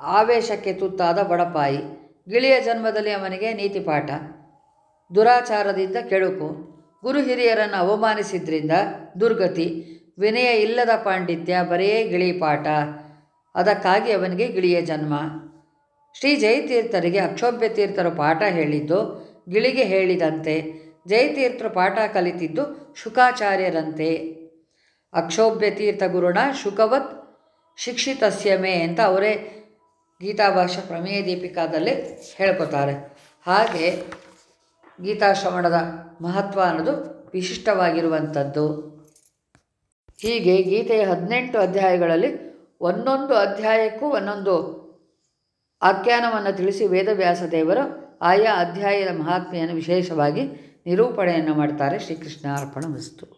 ಆವೇಶಕ್ಕೆ ತುತ್ತಾದ ಬಡಪಾಯಿ. ಗಿಳಿಯ ಜನ್ಮದಲ್ಲಿ ಅವನಿಗೆ ನೀತಿಪಾಠ. ದುರಾಚಾರದಿಂದ ಕೆಡುಕು. ಗುರು ಹಿರಿಯರನ್ನು ಅವಮಾನಿಸಿದ್ರಿಂದ ದುರ್ಗತಿ. ವಿನಯ ಇಲ್ಲದ ಪಾಂಡಿತ್ಯ ಬರೀ ಗಿಳಿ ಪಾಠ. ಅದಕ್ಕಾಗಿ ಅವನಿಗೆ ಗಿಳಿಯ ಜನ್ಮ. ಶ್ರೀ ಜಯತೀರ್ಥರಿಗೆ ಅಕ್ಷೋಭ್ಯ ತೀರ್ಥರು ಪಾಠ ಹೇಳಿದ್ದು ಗಿಳಿಗೆ ಹೇಳಿದಂತೆ. ಜಯತೀರ್ಥರು ಪಾಠ ಕಲಿತಿದ್ದು ಶುಕಾಚಾರ್ಯರಂತೆ. ಅಕ್ಷೋಭ್ಯ ತೀರ್ಥ ಗುರುಣ ಶುಕವತ್ ಶಿಕ್ಷಿತಸ್ಯಮೆ ಅಂತ ಅವರೇ ಗೀತಾಭಾಷ ಪ್ರಮೇಯ ದೀಪಿಕಾದಲ್ಲಿ ಹೇಳ್ಕೊತಾರೆ. ಹಾಗೆ ಗೀತಾಶ್ರವಣದ ಮಹತ್ವ ಅನ್ನೋದು ವಿಶಿಷ್ಟವಾಗಿರುವಂಥದ್ದು. ಹೀಗೆ ಗೀತೆಯ ಹದಿನೆಂಟು ಅಧ್ಯಾಯಗಳಲ್ಲಿ ಒಂದೊಂದು ಅಧ್ಯಾಯಕ್ಕೂ ಒಂದೊಂದು ಆಖ್ಯಾನವನ್ನು ತಿಳಿಸಿ ವೇದವ್ಯಾಸ ದೇವರು ಆಯಾ ಅಧ್ಯಾಯದ ಮಹಾತ್ಮೆಯನ್ನು ವಿಶೇಷವಾಗಿ ನಿರೂಪಣೆಯನ್ನು ಮಾಡ್ತಾರೆ ಶ್ರೀಕೃಷ್ಣ ಅರ್ಪಣ ವಸ್ತು.